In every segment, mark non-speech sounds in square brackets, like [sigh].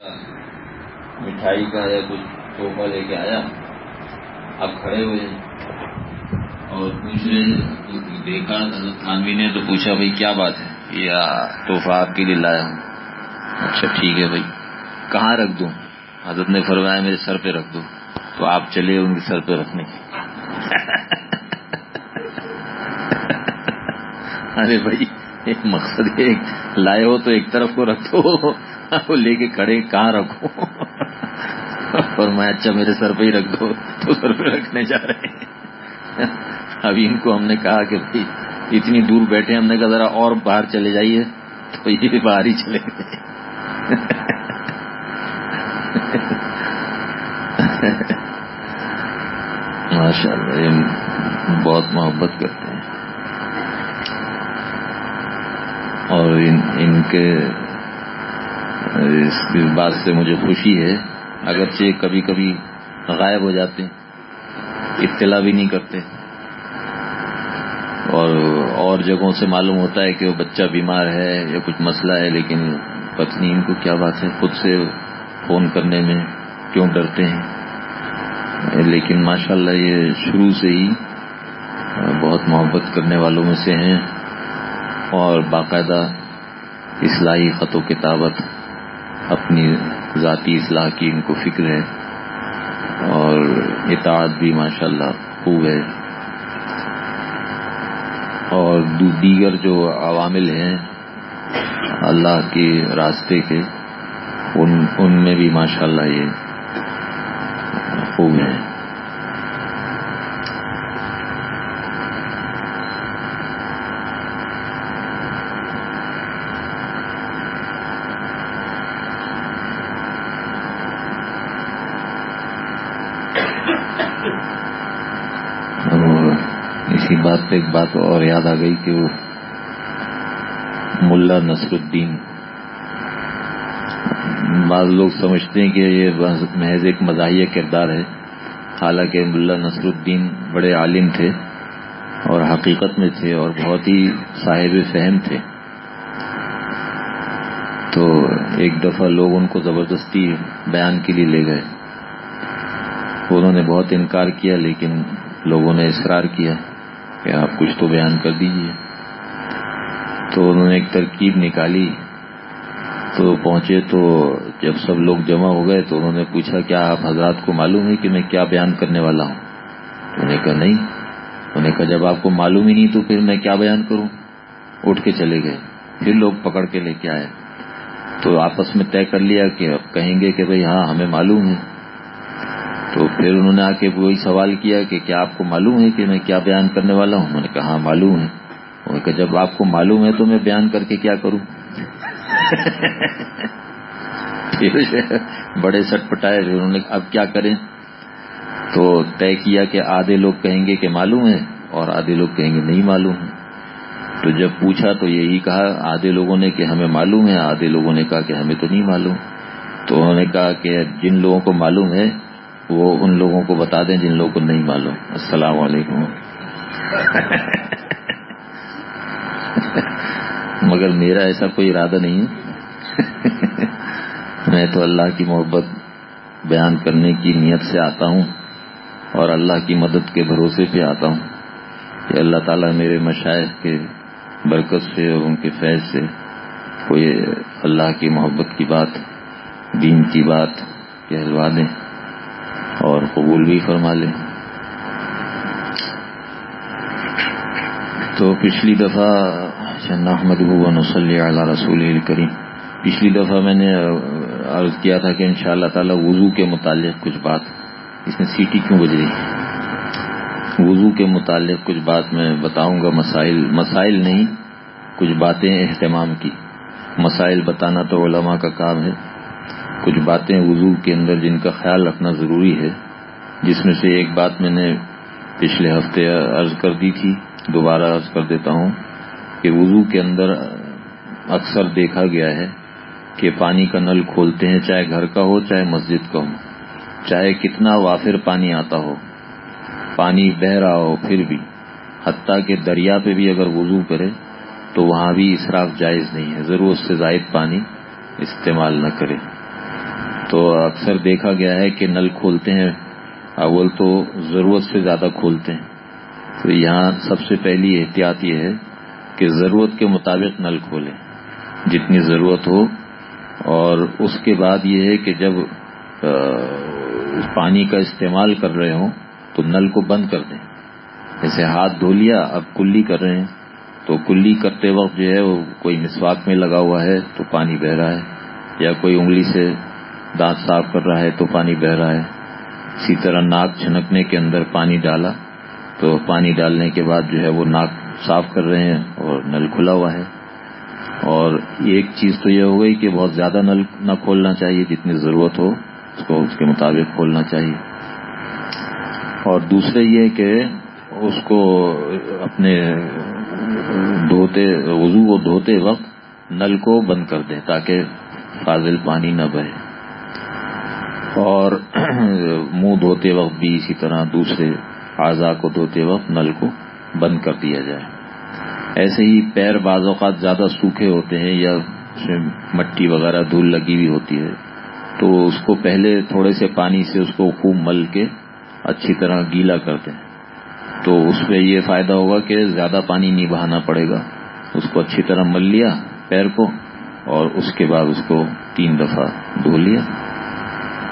مٹھائی کا یا کچھ تحفہ لے کے آیا، آپ کھڑے ہوئے اور پوچھ رہے دیکھا تھانوی نے تو پوچھا، بھائی، کیا بات ہے؟ یا تحفہ آپ کے لیے لایا ہوں. اچھا ٹھیک ہے بھائی۔ کہاں رکھ دوں؟ حضرت نے فرمایا، میرے سر پہ رکھ دو۔ تو آپ چلے ان کے سر پہ رکھنے [laughs] ارے بھائی ایک مقصد ایک لائے ہو تو ایک طرف کو رکھ دو وہ لے کے کھڑے، کہاں رکھو؟ اور میں اچھا میرے سر پہ ہی رکھ دو، تو سر پہ رکھنے جا رہے ہیں۔ ابھی ان کو ہم نے کہا کہ بھائی، اتنی دور بیٹھے ہم نے کہا ذرا اور باہر چلے جائیے، تو یہ باہر ہی چلے گئے۔ ماشاء اللہ یہ بہت محبت کرتے ہیں۔ اور ان ان کے اس بات سے مجھے خوشی ہے۔ اگرچہ کبھی کبھی غائب ہو جاتے اطلاع بھی نہیں کرتے۔ اور اور جگہوں سے معلوم ہوتا ہے کہ وہ بچہ بیمار ہے یا کچھ مسئلہ ہے، لیکن پتنی ان کو کیا بات ہے؟ خود سے فون کرنے میں کیوں ڈرتے ہیں؟ لیکن ماشاءاللہ یہ شروع سے ہی بہت محبت کرنے والوں میں سے ہیں۔ اور باقاعدہ اصلاحی خط و کتابت اپنی ذاتی اصلاح کی ان کو فکر ہے اور اطاعت بھی ماشاءاللہ خوب ہے اور دیگر جو عوامل ہیں اللہ کے راستے کے، ان ان میں بھی ماشاءاللہ یہ خوب ہیں۔ بات پہ ایک بات اور یاد آ گئی کہ وہ ملا نصر الدین۔ بعض لوگ سمجھتے ہیں کہ یہ محض ایک مزاحیہ کردار ہے۔ حالانکہ ملا نصر الدین بڑے عالم تھے اور حقیقت میں تھے اور بہت ہی صاحب فہم تھے۔ تو ایک دفعہ لوگ ان کو زبردستی بیان کے لیے لے گئے۔ انہوں نے بہت انکار کیا، لیکن لوگوں نے اصرار کیا۔ کہ آپ کچھ تو بیان کر دیجیے۔ تو انہوں نے ایک ترکیب نکالی۔ تو پہنچے تو جب سب لوگ جمع ہو گئے تو انہوں نے پوچھا، کیا آپ حضرات کو معلوم ہے کہ میں کیا بیان کرنے والا ہوں؟ انہوں نے کہا، نہیں۔ انہوں نے کہا، جب آپ کو معلوم ہی نہیں تو پھر میں کیا بیان کروں؟ اٹھ کے چلے گئے۔ پھر لوگ پکڑ کے لے کے آئے۔ تو آپس میں طے کر لیا کہ اب کہیں گے کہ بھئی ہاں ہمیں معلوم ہے۔ تو پھر انہوں نے آ کے وہی سوال کیا کہ کیا آپ کو معلوم ہے کہ میں کیا بیان کرنے والا ہوں؟ انہوں نے کہا ہاں معلوم ہے۔ انہوں نے کہا، جب آپ کو معلوم ہے تو میں بیان کر کے کیا کروں؟ بڑے سٹ پٹائے انہوں نے اب کیا کریں؟ تو طے کیا کہ آدھے لوگ کہیں گے کہ معلوم ہے اور آدھے لوگ کہیں گے نہیں معلوم ہے۔ تو جب پوچھا تو یہی کہا، آدھے لوگوں نے کہ ہمیں معلوم ہے، آدھے لوگوں نے کہا کہ ہمیں تو نہیں معلوم۔ تو انہوں نے کہا کہ جن لوگوں کو معلوم ہے وہ ان لوگوں کو بتا دیں جن لوگوں کو نہیں معلوم۔ السلام علیکم۔ مگر میرا ایسا کوئی ارادہ نہیں ہے۔ میں تو اللہ کی محبت بیان کرنے کی نیت سے آتا ہوں اور اللہ کی مدد کے بھروسے پہ آتا ہوں کہ اللہ تعالیٰ میرے مشاعر کے برکت سے اور ان کے فیض سے کوئی اللہ کی محبت کی بات، دین کی بات کہلوا دیں۔ اور قبول بھی فرما لیں تو پچھلی دفعہ احمد نسلی علیہ رسول کریم پچھلی دفعہ میں نے عرض کیا تھا کہ ان شاء اللہ تعالی وضو کے متعلق کچھ بات، اس میں سیٹی کیوں بج رہی؟ وضو کے متعلق کچھ بات میں بتاؤں گا، مسائل مسائل نہیں، کچھ باتیں اہتمام کی۔ مسائل بتانا تو علماء کا کام ہے۔ کچھ باتیں وضو کے اندر جن کا خیال رکھنا ضروری ہے۔ جس میں سے ایک بات میں نے پچھلے ہفتے عرض کر دی تھی، دوبارہ عرض کر دیتا ہوں کہ وضو کے اندر اکثر دیکھا گیا ہے کہ پانی کا نل کھولتے ہیں، چاہے گھر کا ہو، چاہے مسجد کا ہو، چاہے کتنا وافر پانی آتا ہو، پانی بہ رہا ہو پھر بھی۔ حتیٰ کہ دریا پہ بھی اگر وضو کرے تو وہاں بھی اسراف جائز نہیں ہے۔ ضرور اس سے زائد پانی استعمال نہ کرے۔ تو اکثر دیکھا گیا ہے کہ نل کھولتے ہیں، اول تو ضرورت سے زیادہ کھولتے ہیں۔ تو یہاں سب سے پہلی احتیاط یہ ہے کہ ضرورت کے مطابق نل کھولیں، جتنی ضرورت ہو۔ اور اس کے بعد یہ ہے کہ جب پانی کا استعمال کر رہے ہوں تو نل کو بند کر دیں۔ جیسے ہاتھ دھو لیا، اب کلی کر رہے ہیں، تو کلی کرتے وقت جو ہے وہ کوئی مسواک میں لگا ہوا ہے تو پانی بہ رہا ہے، یا کوئی انگلی سے دانت صاف کر رہا ہے، تو پانی بہ رہا ہے۔ اسی طرح ناک چھنکنے کے اندر پانی ڈالا، تو پانی ڈالنے کے بعد جو ہے وہ ناک صاف کر رہے ہیں اور نل کھلا ہوا ہے۔ اور ایک چیز تو یہ ہو گئی کہ بہت زیادہ نل نہ کھولنا چاہیے، جتنی ضرورت ہو، اس کو اس کے مطابق کھولنا چاہیے۔ اور دوسرے یہ کہ اس کو اپنے دھوتے، وضو کو دھوتے وقت نل کو بند کر دیں تاکہ فاضل پانی نہ بہے۔ اور [clears throat] منہ دھوتے وقت بھی اسی طرح دوسرے اعضا کو دھوتے وقت نل کو بند کر دیا جائے۔ ایسے ہی پیر بعض اوقات زیادہ سوکھے ہوتے ہیں یا اس میں مٹی وغیرہ دھول لگی ہوئی ہوتی ہے، تو اس کو پہلے تھوڑے سے پانی سے اس کو خوب مل کے اچھی طرح گیلا کر دیں تو اس میں یہ فائدہ ہوگا کہ زیادہ پانی نہیں بہانا پڑے گا۔ اس کو اچھی طرح مل لیا پیر کو اور اس کے بعد اس کو تین دفعہ دھو لیا۔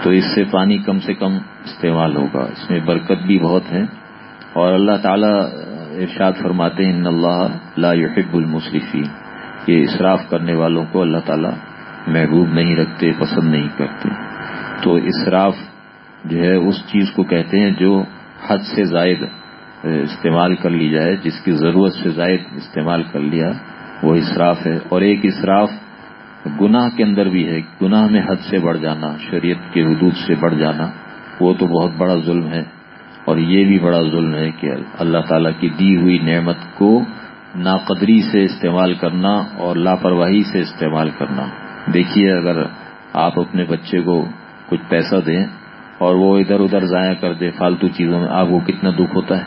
تو اس سے پانی کم سے کم استعمال ہوگا۔ اس میں برکت بھی بہت ہے۔ اور اللہ تعالی ارشاد فرماتے ہیں، ان اللہ لا يحب المصرفین یہ اسراف کرنے والوں کو اللہ تعالیٰ محبوب نہیں رکھتے، پسند نہیں کرتے۔ تو اسراف جو ہے، اس چیز کو کہتے ہیں جو حد سے زائد استعمال کر لی جائے۔ جس کی ضرورت سے زائد استعمال کر لیا، وہ اسراف ہے۔ اور ایک اسراف گناہ کے اندر بھی ہے، گناہ میں حد سے بڑھ جانا، شریعت کے حدود سے بڑھ جانا، وہ تو بہت بڑا ظلم ہے۔ اور یہ بھی بڑا ظلم ہے کہ اللہ تعالیٰ کی دی ہوئی نعمت کو ناقدری سے استعمال کرنا اور لاپرواہی سے استعمال کرنا۔ دیکھیے اگر آپ اپنے بچے کو کچھ پیسہ دیں اور وہ ادھر ادھر ضائع کر دے فالتو چیزوں میں، آپ کو کتنا دکھ ہوتا ہے؟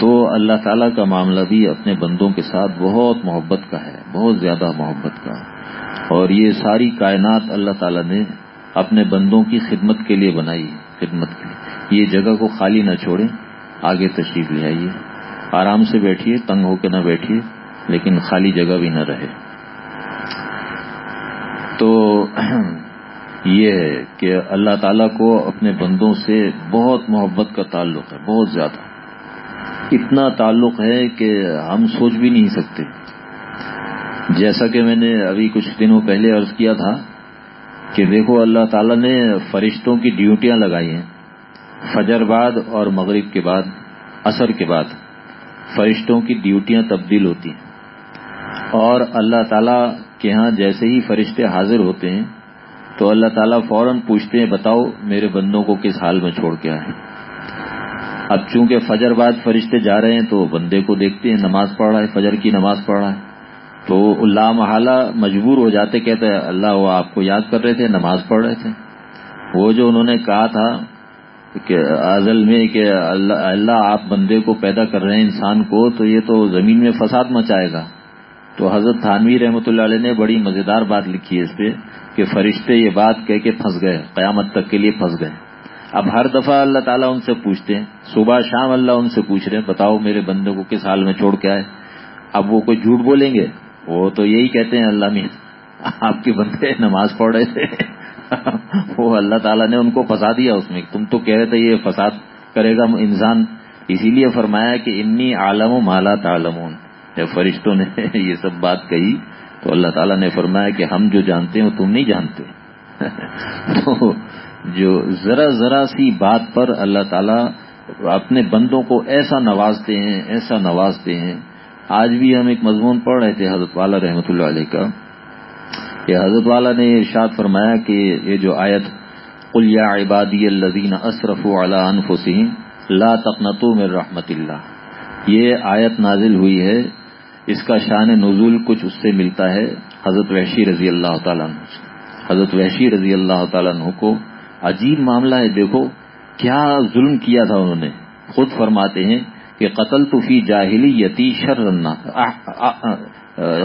تو اللہ تعالیٰ کا معاملہ بھی اپنے بندوں کے ساتھ بہت محبت کا ہے، بہت زیادہ محبت کا۔ اور یہ ساری کائنات اللہ تعالیٰ نے اپنے بندوں کی خدمت کے لیے بنائی، خدمت کے لیے۔ یہ جگہ کو خالی نہ چھوڑیں، آگے تشریف لے آئیے۔ آرام سے بیٹھیے، تنگ ہو کے نہ بیٹھیے، لیکن خالی جگہ بھی نہ رہے۔ تو [clears throat] یہ ہے کہ اللہ تعالیٰ کو اپنے بندوں سے بہت محبت کا تعلق ہے، بہت زیادہ۔ اتنا تعلق ہے کہ ہم سوچ بھی نہیں سکتے۔ جیسا کہ میں نے ابھی کچھ دنوں پہلے عرض کیا تھا کہ دیکھو اللہ تعالیٰ نے فرشتوں کی ڈیوٹیاں لگائی ہیں، فجر بعد اور مغرب کے بعد، عصر کے بعد۔ فرشتوں کی ڈیوٹیاں تبدیل ہوتی ہیں۔ اور اللہ تعالیٰ کے ہاں جیسے ہی فرشتے حاضر ہوتے ہیں، تو اللہ تعالیٰ فوراً پوچھتے ہیں، بتاؤ میرے بندوں کو کس حال میں چھوڑ کے آئے اب چونکہ فجر بعد فرشتے جا رہے ہیں، تو بندے کو دیکھتے ہیں، نماز پڑھ رہا ہے، فجر کی نماز پڑھ رہا ہے۔ تو اللہ محالہ مجبور ہو جاتے، کہتے اللہ وہ آپ کو یاد کر رہے تھے، نماز پڑھ رہے تھے۔ وہ جو انہوں نے کہا تھا کہ ازل میں کہ اللہ اللہ آپ بندے کو پیدا کر رہے ہیں انسان کو، تو یہ تو زمین میں فساد مچائے گا۔ تو حضرت تھانوی رحمۃ اللہ علیہ نے بڑی مزیدار بات لکھی ہے اس پہ کہ فرشتے یہ بات کہہ کے پھنس گئے، قیامت تک کے لیے پھنس گئے۔ اب ہر دفعہ اللہ تعالیٰ ان سے پوچھتے ہیں، صبح شام اللہ ان سے پوچھ رہے ہیں، بتاؤ میرے بندے کو کس حال میں چھوڑ کے آئے؟ اب وہ کوئی جھوٹ بولیں گے؟ وہ تو یہی کہتے ہیں اللہ میں، آپ کے بندے نماز پڑھ رہے تھے۔ وہ اللہ تعالیٰ نے ان کو پھنسا دیا اس میں۔ تم تو کہہ رہے تھے یہ فساد کرے گا انسان۔ اسی لیے فرمایا کہ انی عالم و مالا تعلمون۔ جب فرشتوں نے [laughs] یہ سب بات کہی۔ تو اللہ تعالیٰ نے فرمایا کہ ہم جو جانتے ہیں، تم نہیں جانتے۔ [laughs] تو جو ذرا ذرا سی بات پر اللہ تعالیٰ اپنے بندوں کو ایسا نوازتے ہیں، ایسا نوازتے ہیں۔ آج بھی ہم ایک مضمون پڑھ رہے تھے، حضرت والا رحمۃ اللہ علیہ کا، کہ حضرت والا نے ارشاد فرمایا کہ یہ جو آیت قلیا عبادی الدین اصرف علی انفسہم لا تقنطوا من رحمت اللہ، یہ آیت نازل ہوئی ہے، اس کا شان نزول کچھ اس سے ملتا ہے، حضرت وحشی رضی اللہ تعالیٰ عنہ حضرت وحشی رضی اللہ تعالیٰ عنہ کو عجیب معاملہ ہے، دیکھو کیا ظلم کیا تھا انہوں نے، خود فرماتے ہیں کہ قتل فی جاہلی یتی شر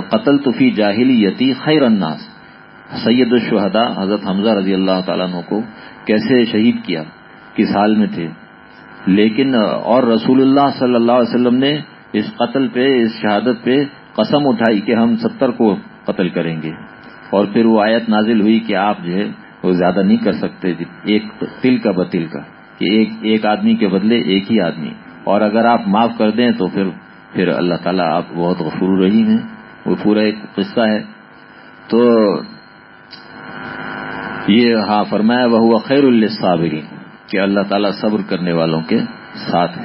قتل فی جاہلی یتی خیر الناس. سید الشہدا حضرت حمزہ رضی اللہ تعالیٰ عنہ کو کیسے شہید کیا؟ کس حال میں تھے؟ لیکن اور رسول اللہ صلی اللہ علیہ وسلم نے اس قتل پہ، اس شہادت پہ قسم اٹھائی کہ ہم ستر کو قتل کریں گے۔ اور پھر وہ آیت نازل ہوئی کہ آپ جو ہے، وہ زیادہ نہیں کر سکتے۔ ایک تل کا بتل کا، کہ ایک ایک آدمی کے بدلے ایک ہی آدمی۔ اور اگر آپ معاف کر دیں تو پھر پھر اللہ تعالیٰ آپ بہت غفور رحیم ہیں۔ وہ پورا ایک قصہ ہے۔ تو یہ ہاں فرمایا وہ خیر الصابرین کہ اللہ تعالیٰ صبر کرنے والوں کے ساتھ ہے۔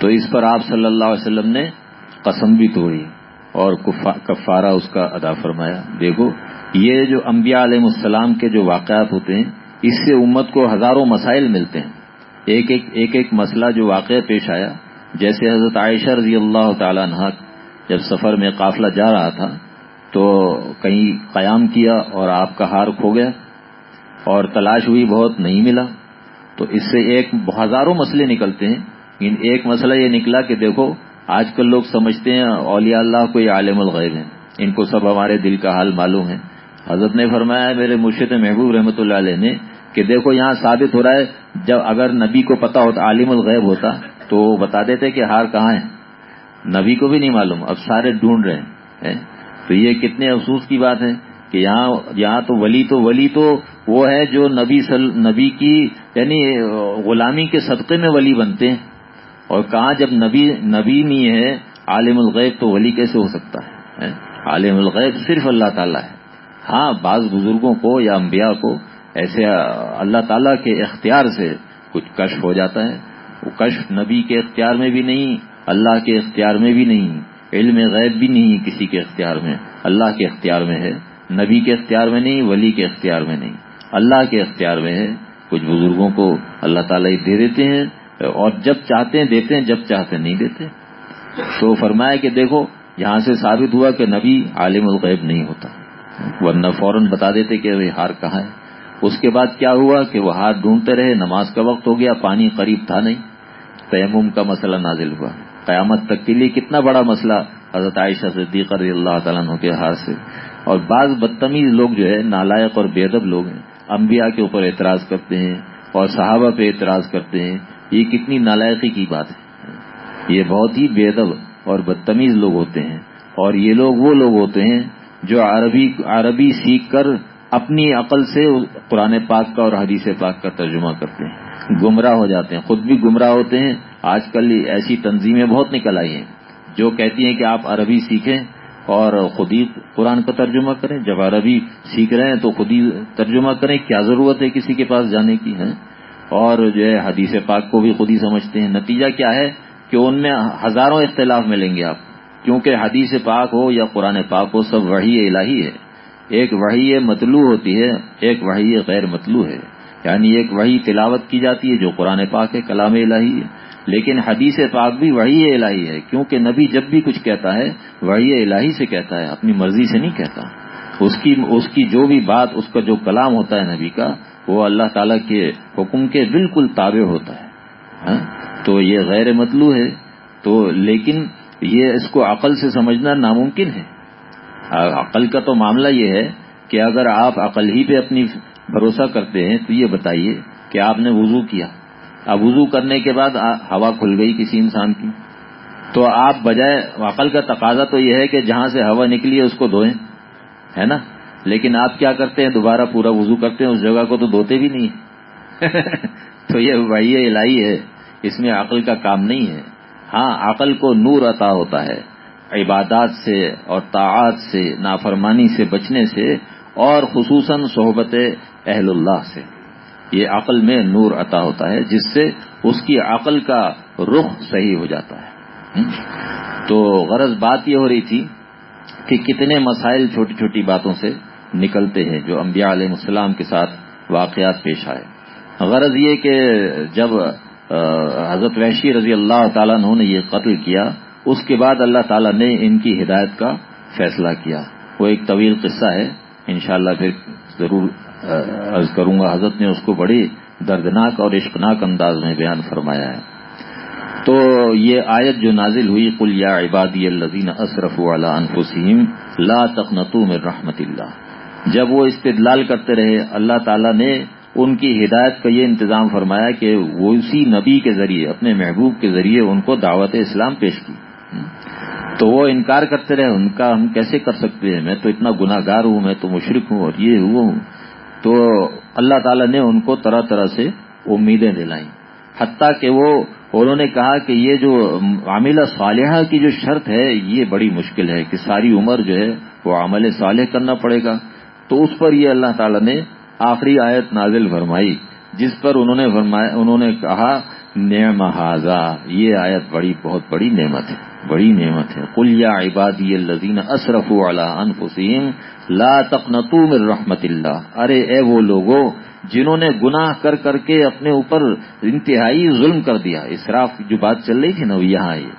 تو اس پر آپ صلی اللہ علیہ وسلم نے قسم بھی توڑی اور کفارہ اس کا ادا فرمایا۔ دیکھو، یہ جو انبیاء علیہ السلام کے جو واقعات ہوتے ہیں، اس سے امت کو ہزاروں مسائل ملتے ہیں۔ ایک ایک ایک ایک مسئلہ جو واقع پیش آیا، جیسے حضرت عائشہ رضی اللہ تعالیٰ عنہ جب سفر میں قافلہ جا رہا تھا، تو کہیں قیام کیا اور آپ کا ہار کھو گیا اور تلاش ہوئی، بہت نہیں ملا۔ تو اس سے ایک ہزاروں مسئلے نکلتے ہیں۔ ان ایک مسئلہ یہ نکلا کہ دیکھو، آج کل لوگ سمجھتے ہیں اولیاء اللہ کو یہ عالم الغیب ہیں۔ ان کو سب ہمارے دل کا حال معلوم ہے۔ حضرت نے فرمایا، میرے مرشد محبوب رحمۃ اللہ علیہ نے کہ دیکھو یہاں ثابت ہو رہا ہے، جب اگر نبی کو پتا ہوتا، عالم الغیب ہوتا، تو وہ بتا دیتے کہ ہار کہاں ہے۔ نبی کو بھی نہیں معلوم، اب سارے ڈھونڈ رہے ہیں تو یہ کتنے افسوس کی بات ہے کہ یہاں یہاں تو ولی تو ولی تو وہ ہے جو نبی سل نبی کی یعنی غلامی کے صدقے میں ولی بنتے ہیں۔ اور کہاں جب نبی نبی نہیں ہے، عالم الغیب تو ولی کیسے ہو سکتا ہے؟ عالم الغیب صرف اللہ تعالیٰ ہے۔ ہاں بعض بزرگوں کو یا انبیاء کو ایسے اللہ تعالیٰ کے اختیار سے کچھ کشف ہو جاتا ہے۔ وہ کشف نبی کے اختیار میں بھی نہیں، اللہ کے اختیار میں بھی نہیں، علم غیب بھی نہیں کسی کے اختیار میں۔ اللہ کے اختیار میں ہے، نبی کے اختیار میں نہیں، ولی کے اختیار میں نہیں۔ اللہ کے اختیار میں ہے۔ کچھ بزرگوں کو اللہ تعالیٰ دے دیتے ہیں اور جب چاہتے ہیں دیتے ہیں، جب چاہتے نہیں دیتے۔ تو فرمایا کہ دیکھو، یہاں سے ثابت ہوا کہ نبی عالم الغیب نہیں ہوتا۔ ورنہ فوراً بتا دیتے کہ ہار کہاں ہے۔ اس کے بعد کیا ہوا کہ وہ ہاتھ ڈھونڈتے رہے، نماز کا وقت ہو گیا، پانی قریب تھا نہیں۔ تیمم کا مسئلہ نازل ہوا۔ قیامت تک کے لیے کتنا بڑا مسئلہ حضرت عائشہ صدیق رضی اللہ تعالیٰ کے ہاتھ سے۔ اور بعض بدتمیز لوگ جو ہے نالائق اور بے ادب لوگ ہیں۔ انبیاء کے اوپر اعتراض کرتے ہیں اور صحابہ پہ اعتراض کرتے ہیں۔ یہ کتنی نالائقی کی بات ہے۔ یہ بہت ہی بے ادب اور بدتمیز لوگ ہوتے ہیں۔ اور یہ لوگ وہ لوگ ہوتے ہیں جو عربی عربی سیکھ کر اپنی عقل سے قرآن پاک کا اور حدیث پاک کا ترجمہ کرتے ہیں۔ گمراہ ہو جاتے ہیں۔ خود بھی گمراہ ہوتے ہیں۔ آج کل ایسی تنظیمیں بہت نکل آئی ہیں۔ جو کہتی ہیں کہ آپ عربی سیکھیں اور خود ہی قرآن کا ترجمہ کریں۔ جب عربی سیکھ رہے ہیں تو خود ہی ترجمہ کریں۔ کیا ضرورت ہے کسی کے پاس جانے کی ہے اور جو ہے حدیث پاک کو بھی خود ہی سمجھتے ہیں۔ نتیجہ کیا ہے کہ ان میں ہزاروں اختلاف ملیں گے آپ۔ کیونکہ حدیث پاک ہو یا قرآن پاک ہو، سب وحی الہی ہے۔ ایک وحی مطلوع ہوتی ہے، ایک وحی غیر مطلوع ہے۔ یعنی ایک وحی تلاوت کی جاتی ہے جو قرآن پاک ہے، کلام الہی ہے۔ لیکن حدیث پاک بھی وحی الہی ہے، کیونکہ نبی جب بھی کچھ کہتا ہے، وحی الہی سے کہتا ہے، اپنی مرضی سے نہیں کہتا۔ اس کی اس کی جو بھی بات، اس کا جو کلام ہوتا ہے نبی کا، وہ اللہ تعالیٰ کے حکم کے بالکل تابع ہوتا ہے۔ ہاں؟ تو یہ غیر مطلوع ہے۔ تو لیکن یہ اس کو عقل سے سمجھنا ناممکن ہے۔ عقل کا تو معاملہ یہ ہے کہ اگر آپ عقل ہی پہ اپنی بھروسہ کرتے ہیں تو یہ بتائیے کہ آپ نے وضو کیا۔ اب وضو کرنے کے بعد ہوا کھل گئی کسی انسان کی۔ تو آپ بجائے عقل کا تقاضا تو یہ ہے کہ جہاں سے ہوا نکلی ہے اس کو دھوئیں، ہے نا؟ لیکن آپ کیا کرتے ہیں؟ دوبارہ پورا وضو کرتے ہیں، اس جگہ کو تو دھوتے بھی نہیں۔ [laughs] تو یہ وہی الہی ہے۔ اس میں عقل کا کام نہیں ہے۔ ہاں عقل کو نور عطا ہوتا ہے۔ عبادات سے اور طاعات سے، نافرمانی سے بچنے سے اور خصوصاً صحبت اہل اللہ سے۔ یہ عقل میں نور عطا ہوتا ہے، جس سے اس کی عقل کا رخ صحیح ہو جاتا ہے۔ تو غرض بات یہ ہو رہی تھی کہ کتنے مسائل چھوٹی چھوٹی باتوں سے نکلتے ہیں جو انبیاء علیہ السلام کے ساتھ واقعات پیش آئے۔ غرض یہ کہ جب حضرت وحشی رضی اللہ تعالیٰ نے یہ قتل کیا اس کے بعد اللہ تعالیٰ نے ان کی ہدایت کا فیصلہ کیا۔ وہ ایک طویل قصہ ہے۔ انشاءاللہ پھر ضرور عرض کروں گا، حضرت نے اس کو بڑی دردناک اور عشقناک انداز میں بیان فرمایا ہے۔ تو یہ آیت جو نازل ہوئی، قل یا عبادی الذین اسرف علی انفسہم لا تقنطوا من رحمت اللہ جب وہ استدلال کرتے رہے، اللہ تعالیٰ نے ان کی ہدایت کا یہ انتظام فرمایا کہ وہ اسی نبی کے ذریعے، اپنے محبوب کے ذریعے ان کو دعوت اسلام پیش کی۔ تو وہ انکار کرتے رہے، ان کا ہم کیسے کر سکتے ہیں؟ میں تو اتنا گناہ گار ہوں، میں تو مشرق ہوں اور یہ ہوں۔ تو اللہ تعالیٰ نے ان کو طرح طرح سے امیدیں دلائیں۔ حتیٰ کہ وہ، انہوں نے کہا کہ یہ جو عاملہ صالحہ کی جو شرط ہے، یہ بڑی مشکل ہے کہ ساری عمر جو ہے وہ عمل صالح کرنا پڑے گا۔ تو اس پر یہ اللہ تعالیٰ نے آخری آیت نازل فرمائی، جس پر انہوں نے فرمایا، انہوں نے کہا نعم حاضا یہ آیت بڑی، بہت بڑی نعمت ہے۔ بڑی نعمت ہے۔ کل یا عبادی الزین اشرف انفسیم لا تقنطوا من رحمت اللہ ارے اے وہ لوگوں جنہوں نے گناہ کر کر کے اپنے اوپر انتہائی ظلم کر دیا۔ اسراف جو بات چل رہی تھی نا وہ یہاں یہ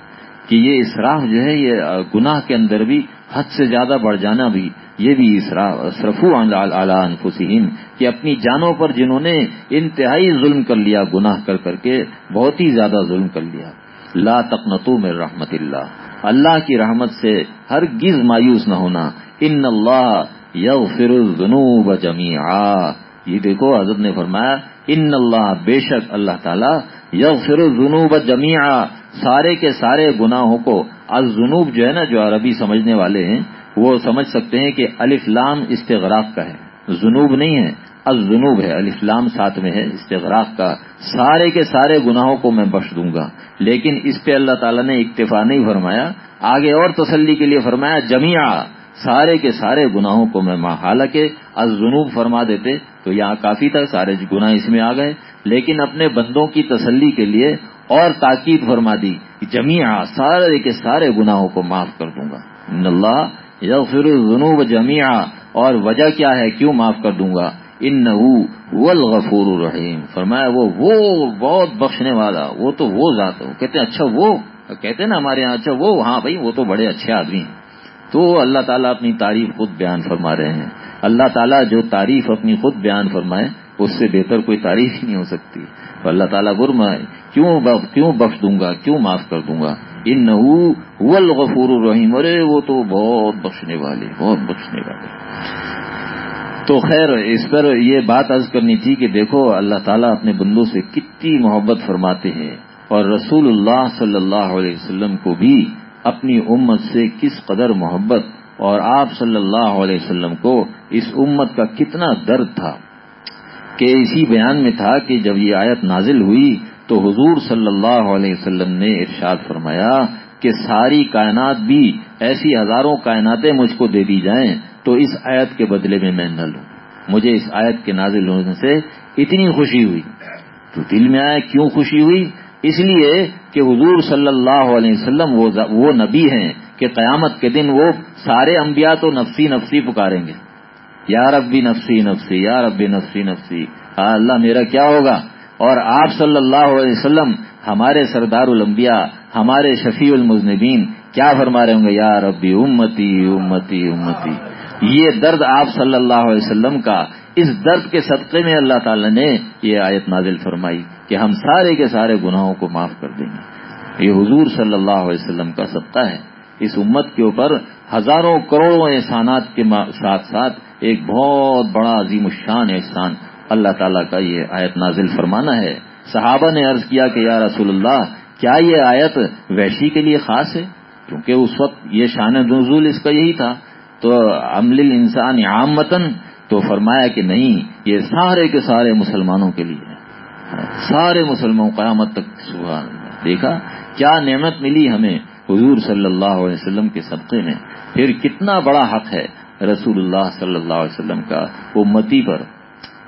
کہ یہ اسراف جو ہے یہ گناہ کے اندر بھی حد سے زیادہ بڑھ جانا بھی، یہ بھی اسرف اعلیٰ انفسین کہ اپنی جانوں پر جنہوں نے انتہائی ظلم کر لیا، گناہ کر کر کے بہت ہی زیادہ ظلم کر لیا۔ لا تقنطو میں رحمت اللہ۔ اللہ کی رحمت سے ہر گز مایوس نہ ہونا۔ ان اللہ یغفر الذنوب جميعا یہ دیکھو، حضرت نے فرمایا، ان اللہ بے شک اللہ تعالیٰ یغفر الذنوب جميعا سارے کے سارے گناہوں کو الذنوب جو ہے نا، جو عربی سمجھنے والے ہیں، وہ سمجھ سکتے ہیں کہ الف لام استغراق کا ہے۔ جنوب نہیں ہے الجنوب ہے۔ الفلام ساتھ میں ہے استغراق کا۔ سارے کے سارے گناہوں کو میں بخش دوں گا۔ لیکن اس پہ اللہ تعالیٰ نے اکتفا نہیں فرمایا۔ آگے اور تسلی کے لیے فرمایا جمیا سارے کے سارے گناہوں کو میں حالانکہ الجنوب فرما دیتے تو یہاں کافی تھا، سارے گناہ اس میں آ گئے۔ لیکن اپنے بندوں کی تسلی کے لیے اور تاکید فرما دی جمیا سارے کے سارے گناہوں کو معاف کر دوں گا۔ اللہ یغفر الذنوب جمیا اور وجہ کیا ہے؟ کیوں معاف کر دوں گا؟ ان الغفور الرحیم۔ فرمایا، وہ وہ بہت بخشنے والا، وہ تو وہ ذات ہو کہتے ہیں اچھا وہ، کہتے ہیں نا ہمارے یہاں اچھا وہ ہاں بھائی، وہ تو بڑے اچھے آدمی ہیں۔ تو اللہ تعالیٰ اپنی تعریف خود بیان فرما رہے ہیں۔ اللہ تعالیٰ جو تعریف اپنی خود بیان فرمائے، اس سے بہتر کوئی تعریف ہی نہیں ہو سکتی۔ تو اللہ تعالیٰ برمائے کیوں کیوں بخش دوں گا؟ کیوں معاف کر دوں گا؟ ان الغفور الرحیم۔ ارے، وہ تو بہت بخشنے والے، بہت بخشنے والے۔ تو خیر، اس پر یہ بات عرض کرنی تھی کہ دیکھو، اللہ تعالیٰ اپنے بندوں سے کتنی محبت فرماتے ہیں اور رسول اللہ صلی اللہ علیہ وسلم کو بھی اپنی امت سے کس قدر محبت اور آپ صلی اللہ علیہ وسلم کو اس امت کا کتنا درد تھا۔ کہ اسی بیان میں تھا کہ جب یہ آیت نازل ہوئی تو حضور صلی اللہ علیہ وسلم نے ارشاد فرمایا کہ ساری کائنات بھی ایسی ہزاروں کائناتیں مجھ کو دے دی جائیں، تو اس آیت کے بدلے میں میں نہ لوں۔ مجھے اس آیت کے نازل ہونے سے اتنی خوشی ہوئی۔ تو دل میں آیا، کیوں خوشی ہوئی؟ اس لیے کہ حضور صلی اللہ علیہ وسلم وہ نبی ہیں کہ قیامت کے دن وہ سارے انبیاء تو نفسی نفسی پکاریں گے۔ یا ربی نفسی نفسی، یا ربی نفسی نفسی۔ اللہ، میرا کیا ہوگا؟ اور آپ صلی اللہ علیہ وسلم ہمارے سردار الانبیاء، ہمارے شفیع المزنبین کیا فرما رہے ہوں گے؟ یا ربی، امتی امتی امتی۔ یہ درد آپ صلی اللہ علیہ وسلم کا، اس درد کے صدقے میں اللہ تعالی نے یہ آیت نازل فرمائی کہ ہم سارے کے سارے گناہوں کو معاف کر دیں گے۔ یہ حضور صلی اللہ علیہ وسلم کا سبتا ہے۔ اس امت کے اوپر ہزاروں کروڑوں احسانات کے ساتھ ساتھ ایک بہت بڑا عظیم الشان احسان اللہ تعالیٰ کا یہ آیت نازل فرمانا ہے۔ صحابہ نے عرض کیا کہ یا رسول اللہ، کیا یہ آیت ویشی کے لیے خاص ہے؟ کیونکہ اس وقت یہ شان نزول اس کا یہی تھا۔ تو عمل انسان عام متن تو فرمایا کہ نہیں، یہ سارے کے سارے مسلمانوں کے لیے سارے مسلمانوں قیامت تک، سبحان دیکھا؟ کیا نعمت ملی ہمیں حضور صلی اللہ علیہ وسلم کے صدقے میں؟ پھر کتنا بڑا حق ہے رسول اللہ صلی اللہ علیہ وسلم کا امتی پر۔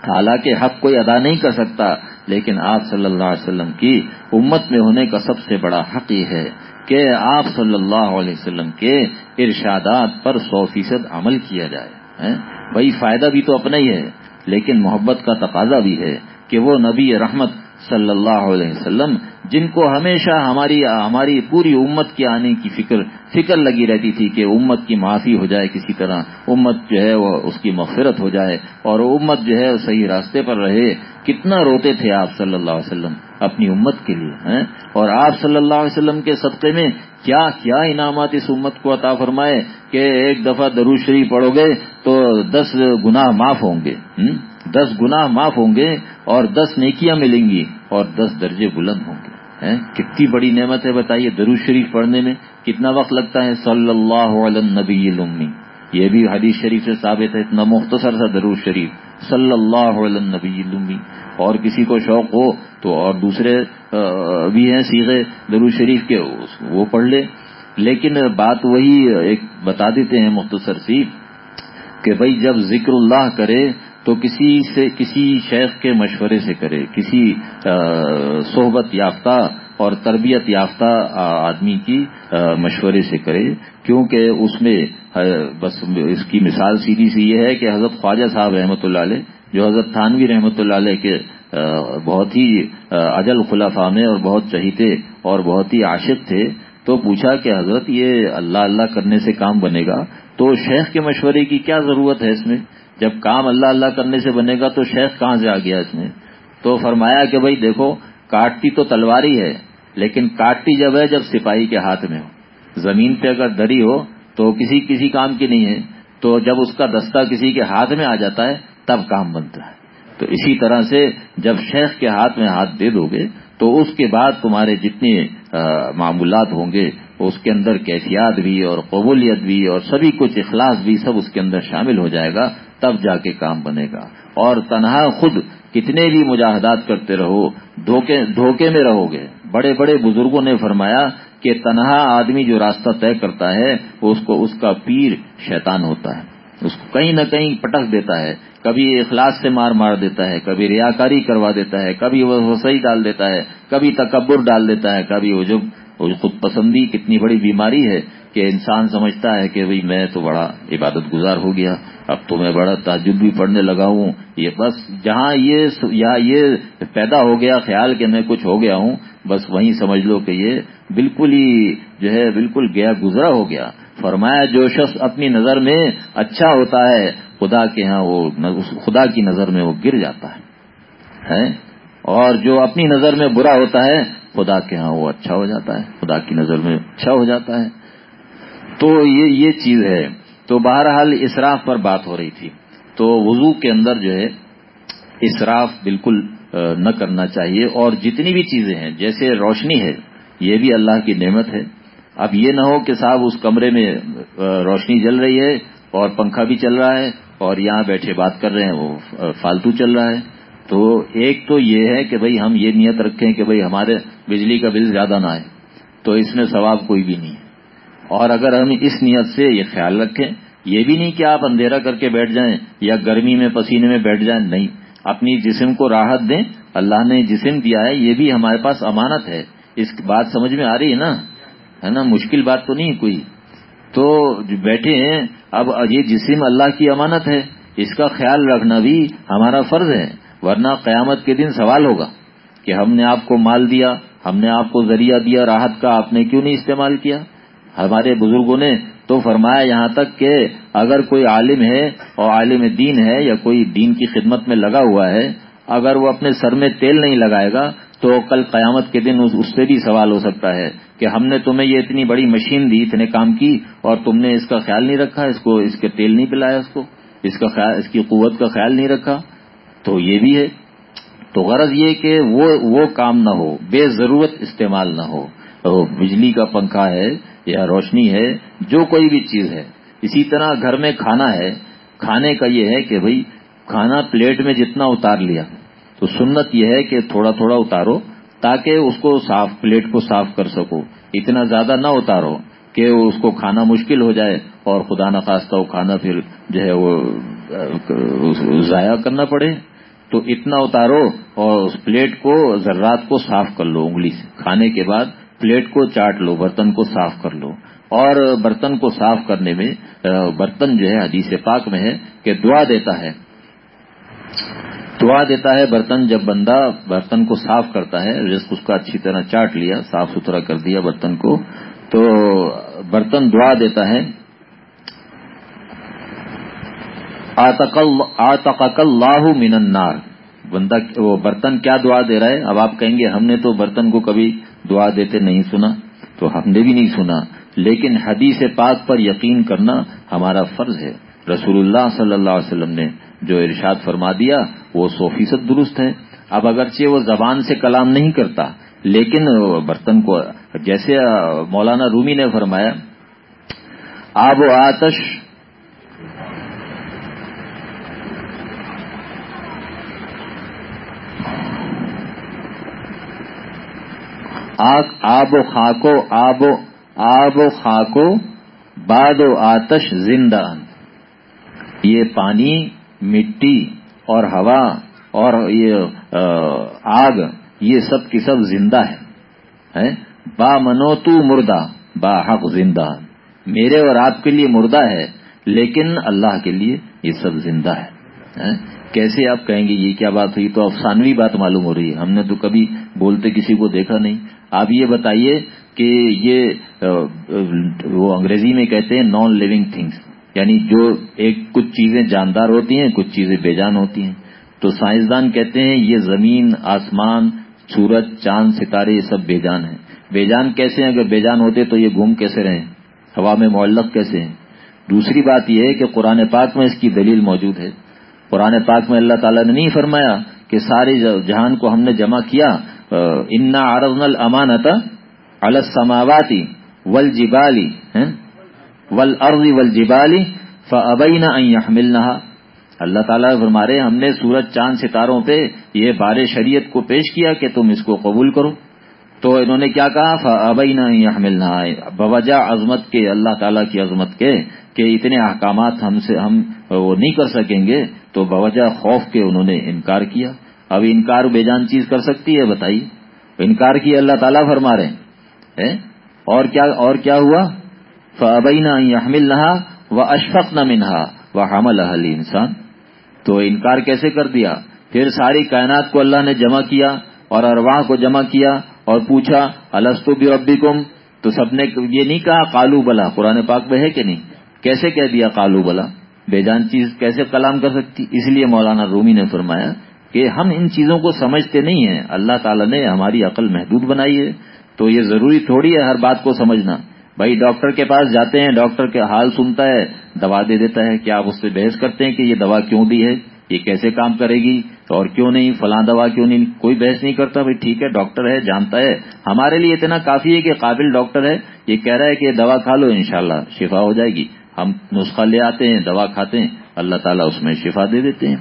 حالانکہ حق کوئی ادا نہیں کر سکتا لیکن آپ صلی اللہ علیہ وسلم کی امت میں ہونے کا سب سے بڑا حق یہ ہے کہ آپ صلی اللہ علیہ وسلم کے ارشادات پر سو فیصد عمل کیا جائے بھائی، فائدہ بھی تو اپنا ہی ہے، لیکن محبت کا تقاضا بھی ہے کہ وہ نبی رحمت صلی اللہ علیہ وسلم جن کو ہمیشہ ہماری ہماری پوری امت کے آنے کی فکر فکر لگی رہتی تھی کہ امت کی معافی ہو جائے کسی طرح، امت جو ہے وہ اس کی مغفرت ہو جائے اور امت جو ہے صحیح راستے پر رہے کتنا روتے تھے آپ صلی اللہ علیہ وسلم اپنی امت کے لیے اور آپ صلی اللہ علیہ وسلم کے صدقے میں کیا کیا انعامات اس امت کو عطا فرمائے کہ ایک دفعہ درو شریف پڑھو گے تو دس گناہ معاف ہوں گے دس گناہ معاف ہوں گے اور دس نیکیاں ملیں گی اور دس درجے بلند ہوں گے کتنی بڑی نعمت ہے بتائیے درو شریف پڑھنے میں، کتنا وقت لگتا ہے؟ صلی اللہ علیہ نبی یہ بھی حدیث شریف سے ثابت ہے، اتنا مختصر سا درود شریف۔ صلی اللہ علیہ نبی المی۔ اور کسی کو شوق ہو تو اور دوسرے بھی ہیں سیغے درود شریف کے وہ پڑھ لے۔ لیکن بات وہی ایک بتا دیتے ہیں مختصر سی کہ بھائی جب ذکر اللہ کرے تو کسی سے، کسی شیخ کے مشورے سے کرے، کسی صحبت یافتہ اور تربیت یافتہ آدمی کی مشورے سے کرے۔ کیونکہ اس میں بس اس کی مثال سیدھی سی یہ ہے کہ حضرت خواجہ صاحب رحمۃ اللہ علیہ، جو حضرت تھانوی رحمۃ اللہ علیہ کے بہت ہی اجل خلافہ میں اور بہت چہیتے اور بہت ہی عاشق تھے، تو پوچھا کہ حضرت یہ اللہ اللہ کرنے سے کام بنے گا؟ تو شیخ کے مشورے کی کیا ضرورت ہے اس میں؟ جب کام اللہ اللہ کرنے سے بنے گا تو شیخ کہاں سے آ گیا اس میں؟ تو فرمایا کہ بھائی دیکھو، کاٹتی تو تلواری ہے، لیکن کاٹتی جب ہے جب سپاہی کے ہاتھ میں ہو۔ زمین پہ اگر دری ہو تو کسی کسی کام کی نہیں ہے، تو جب اس کا دستہ کسی کے ہاتھ میں آ جاتا ہے، تب کام بنتا ہے۔ تو اسی طرح سے جب شیخ کے ہاتھ میں ہاتھ دے دو گے، تو اس کے بعد تمہارے جتنے معمولات ہوں گے، اس کے اندر کیفیات بھی اور قبولیت بھی اور سبھی کچھ اخلاص بھی سب اس کے اندر شامل ہو جائے گا، تب جا کے کام بنے گا۔ اور تنہا خود کتنے بھی مجاہدات کرتے رہو دھوکے میں رہو گے۔ بڑے بڑے بزرگوں نے فرمایا کہ تنہا آدمی جو راستہ طے کرتا ہے اس کو اس کا پیر شیطان ہوتا ہے۔ اس کو کہیں نہ کہیں پٹک دیتا ہے۔ کبھی اخلاص سے مار مار دیتا ہے، کبھی ریاکاری کروا دیتا ہے، کبھی وہ وسیع ڈال دیتا ہے، کبھی تکبر ڈال دیتا ہے، کبھی وہ جو خود پسندی کتنی بڑی بیماری ہے کہ انسان سمجھتا ہے کہ بھئی میں تو بڑا عبادت گزار ہو گیا، اب تو میں بڑا تعجب بھی پڑھنے لگا ہوں۔ یہ بس جہاں یہ یہ پیدا ہو گیا، خیال کہ میں کچھ ہو گیا ہوں، بس وہیں سمجھ لو کہ یہ بالکل ہی جو ہے بالکل گیا گزرا ہو گیا۔ فرمایا جو شخص اپنی نظر میں اچھا ہوتا ہے، خدا کے ہاں وہ خدا کی نظر میں وہ گر جاتا ہے۔ اور جو اپنی نظر میں برا ہوتا ہے، خدا کے ہاں وہ اچھا ہو جاتا ہے۔ خدا کی نظر میں اچھا ہو جاتا ہے۔ تو یہ یہ چیز ہے۔ تو بہرحال اسراف پر بات ہو رہی تھی۔ تو وضو کے اندر جو ہے، اسراف بالکل نہ کرنا چاہیے۔ اور جتنی بھی چیزیں ہیں، جیسے روشنی ہے یہ بھی اللہ کی نعمت ہے۔ اب یہ نہ ہو کہ صاحب اس کمرے میں روشنی جل رہی ہے اور پنکھا بھی چل رہا ہے اور یہاں بیٹھے بات کر رہے ہیں، وہ فالتو چل رہا ہے۔ تو ایک تو یہ ہے کہ بھئی ہم یہ نیت رکھیں کہ بھئی ہمارے بجلی کا بل زیادہ نہ آئے۔ تو اس میں ثواب کوئی بھی نہیں ہے۔ اور اگر ہم اس نیت سے یہ خیال رکھیں، یہ بھی نہیں کہ آپ اندھیرا کر کے بیٹھ جائیں یا گرمی میں، پسینے میں بیٹھ جائیں، نہیں۔ اپنی جسم کو راحت دیں۔ اللہ نے جسم دیا ہے، یہ بھی ہمارے پاس امانت ہے۔ اس بات سمجھ میں آ رہی ہے نا؟ ہے نا؟ مشکل بات تو نہیں کوئی۔ تو بیٹھے ہیں، اب یہ جسم اللہ کی امانت ہے۔ اس کا خیال رکھنا بھی ہمارا فرض ہے، ورنہ قیامت کے دن سوال ہوگا کہ ہم نے آپ کو مال دیا، ہم نے آپ کو ذریعہ دیا، راحت کا آپ نے کیوں نہیں استعمال کیا؟ ہمارے بزرگوں نے تو فرمایا یہاں تک کہ اگر کوئی عالم ہے اور عالم دین ہے یا کوئی دین کی خدمت میں لگا ہوا ہے، اگر وہ اپنے سر میں تیل نہیں لگائے گا تو کل قیامت کے دن اس سے بھی سوال ہو سکتا ہے کہ ہم نے تمہیں یہ اتنی بڑی مشین دی، اتنے کام کی اور تم نے اس کا خیال نہیں رکھا، اس کو اس کے تیل نہیں پلایا، اس کو اس کا خیال اس کی قوت کا خیال نہیں رکھا۔ تو یہ بھی ہے۔ تو غرض یہ کہ وہ وہ کام نہ ہو، بے ضرورت استعمال نہ ہو۔ بجلی کا پنکھا ہے یا روشنی ہے، جو کوئی بھی چیز ہے۔ اسی طرح گھر میں کھانا ہے۔ کھانے کا یہ ہے کہ بھئی کھانا پلیٹ میں جتنا اتار لیا۔ تو سنت یہ ہے کہ تھوڑا تھوڑا اتارو تاکہ اس کو صاف پلیٹ کو صاف کر سکو۔ اتنا زیادہ نہ اتارو کہ اس کو کھانا مشکل ہو جائے اور خدا نخواستہ وہ کھانا پھر جو ہے وہ ضائع کرنا پڑے۔ تو اتنا اتارو اور اس پلیٹ کو، ذرات کو صاف کر لو انگلی سے۔ کھانے کے بعد پلیٹ کو چاٹ لو، برتن کو صاف کر لو۔ اور برتن کو صاف کرنے میں برتن جو ہے حدیث پاک میں ہے کہ دعا دیتا ہے۔ دعا دیتا ہے برتن، جب بندہ برتن کو صاف کرتا ہے، رزق اس کا اچھی طرح چاٹ لیا، صاف ستھرا کر دیا برتن کو، تو برتن دعا دیتا ہے، آتق اللہ من النار۔ بندہ وہ برتن کیا دعا دے رہا ہے؟ اب آپ کہیں گے ہم نے تو برتن کو کبھی دعا دیتے نہیں سنا، تو ہم نے بھی نہیں سنا۔ لیکن حدیث پاک پر یقین کرنا ہمارا فرض ہے۔ رسول اللہ صلی اللہ علیہ وسلم نے جو ارشاد فرما دیا، وہ سو فیصد درست ہے اب اگرچہ وہ زبان سے کلام نہیں کرتا، لیکن برتن کو جیسے مولانا رومی نے فرمایا، آب و آتش آب و خاکو، آب و آب و خاکو، باد و آتش زندہ یہ پانی مٹی اور ہوا اور یہ آگ، یہ سب کی سب زندہ ہے با منو تو مردہ، با حق زندہ۔ میرے اور آپ کے لیے مردہ ہے، لیکن اللہ کے لیے یہ سب زندہ ہے کیسے آپ کہیں گے یہ کیا بات ہوئی؟ تو افسانوی بات معلوم ہو رہی ہے۔ ہم نے تو کبھی بولتے کسی کو دیکھا نہیں۔ آپ یہ بتائیے کہ یہ وہ انگریزی میں کہتے ہیں نان لیونگ تھنگس یعنی جو ایک کچھ چیزیں جاندار ہوتی ہیں، کچھ چیزیں بے جان ہوتی ہیں۔ تو سائنسدان کہتے ہیں، یہ زمین، آسمان، سورج، چاند، ستارے، یہ سب بے جان ہیں۔ بے جان کیسے ہیں؟ اگر بے جان ہوتے تو یہ گھوم کیسے رہیں ہوا میں معلق کیسے ہیں؟ دوسری بات یہ ہے کہ قرآن پاک میں اس کی دلیل موجود ہے۔ قرآن پاک میں اللہ تعالیٰ نے نہیں فرمایا کہ سارے جہان کو ہم نے جمع کیا انا عرض الامانت السماواتی ول جبالی ول ارضی ول جبالی فبئی نہ اللہ تعالیٰ فرما رہے ہم نے سورج، چاند، ستاروں پہ یہ بار شریعت کو پیش کیا کہ تم اس کو قبول کرو۔ تو انہوں نے کیا کہا؟ ابئی نہ نہ بوجہ عظمت کے، اللہ تعالیٰ کی عظمت کے کہ اتنے احکامات ہم سے، ہم وہ نہیں کر سکیں گے۔ تو بوجہ خوف کے انہوں نے انکار کیا۔ اب انکار بے جان چیز کر سکتی ہے، بتائیے۔ انکار کی اللہ تعالیٰ فرما رہے ہیں۔ اور کیا اور کیا ہوا؟ فبینہ حمل نہا و اشفق نہ منہا و حمل انسان تو انکار کیسے کر دیا؟ پھر ساری کائنات کو اللہ نے جمع کیا اور ارواح کو جمع کیا اور پوچھا السطو بھی ربی تو سب نے یہ نہیں کہا کالو بلا قرآن پاک میں ہے کہ نہیں؟ کیسے کہہ دیا کالو بلا؟ بے جان چیز کیسے کلام کر سکتی؟ اس لیے مولانا رومی نے فرمایا کہ ہم ان چیزوں کو سمجھتے نہیں ہیں۔ اللہ تعالیٰ نے ہماری عقل محدود بنائی ہے۔ تو یہ ضروری تھوڑی ہے ہر بات کو سمجھنا۔ بھائی ڈاکٹر کے پاس جاتے ہیں، ڈاکٹر کے حال سنتا ہے، دوا دے دیتا ہے، کیا آپ اس سے بحث کرتے ہیں کہ یہ دوا کیوں دی ہے؟ یہ کیسے کام کرے گی؟ اور کیوں نہیں؟ فلاں دوا کیوں نہیں؟ کوئی بحث نہیں کرتا، بھائی ٹھیک ہے، ڈاکٹر ہے، جانتا ہے۔ ہمارے لیے اتنا کافی ہے کہ قابل ڈاکٹر ہے، یہ کہہ رہا ہے کہ دوا کھا لو، انشاءاللہ شفا ہو جائے گی۔ ہم نسخہ لے آتے ہیں، دوا کھاتے ہیں، اللہ تعالیٰ اس میں شفا دے دیتے ہیں۔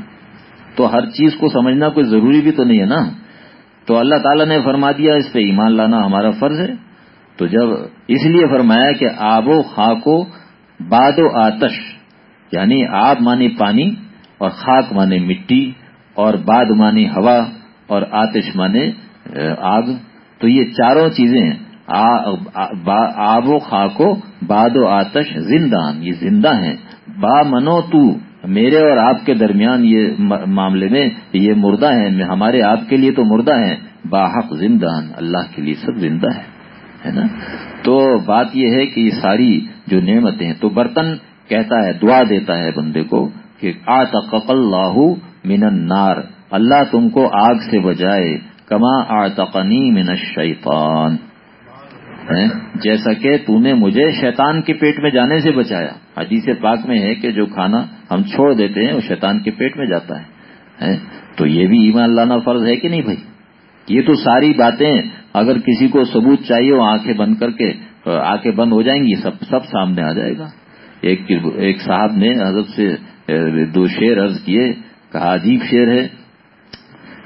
تو ہر چیز کو سمجھنا کوئی ضروری بھی تو نہیں ہے نا؟ تو اللہ تعالیٰ نے فرما دیا، اس پہ ایمان لانا ہمارا فرض ہے۔ تو جب اس لیے فرمایا کہ آب و خاک و باد و آتش یعنی آب مانی پانی اور خاک مانے مٹی اور باد مانی ہوا اور آتش مانے آگ، تو یہ چاروں چیزیں آب و خاک و باد و آتش زندان، یہ زندہ ہیں۔ با منو تو، میرے اور آپ کے درمیان یہ معاملے میں یہ مردہ ہیں، ہمارے آپ کے لیے تو مردہ ہیں۔ باحق زندان، اللہ کے لیے سب زندہ ہے ہے نا؟ تو بات یہ ہے کہ یہ ساری جو نعمتیں ہیں، تو برتن کہتا ہے، دعا دیتا ہے بندے کو کہ آتق اللہ من النار، اللہ تم کو آگ سے بجائے کما آتقنی من الشیطان۔ جیسا کہ تو نے مجھے شیطان کے پیٹ میں جانے سے بچایا۔ حدیث پاک میں ہے کہ جو کھانا ہم چھوڑ دیتے ہیں، وہ شیطان کے پیٹ میں جاتا ہے۔ تو یہ بھی ایمان لانا فرض ہے کہ نہیں بھائی؟ یہ تو ساری باتیں اگر کسی کو ثبوت چاہیے، وہ آنکھیں بند کر کے آنکھیں بند ہو جائیں گی، سب سب سامنے آ جائے گا۔ ایک ایک صاحب نے حضرت سے دو شیر عرض کیے، کہا، عجیب شیر ہے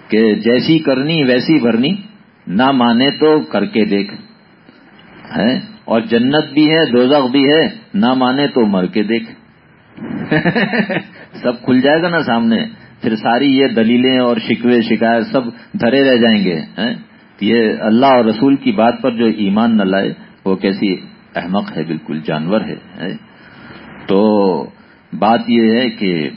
کہ جیسی کرنی ویسی بھرنی، نہ مانے تو کر کے دیکھ۔ ہے اور جنت بھی ہے، دوزخ بھی ہے، نہ مانے تو مر کے دیکھ۔ [laughs] سب کھل جائے گا نا سامنے، پھر ساری یہ دلیلیں اور شکوے، شکایت سب دھرے رہ جائیں گے۔ یہ اللہ اور رسول کی بات پر جو ایمان نہ لائے، وہ کیسی احمق ہے، بالکل جانور ہے تو بات یہ ہے کہ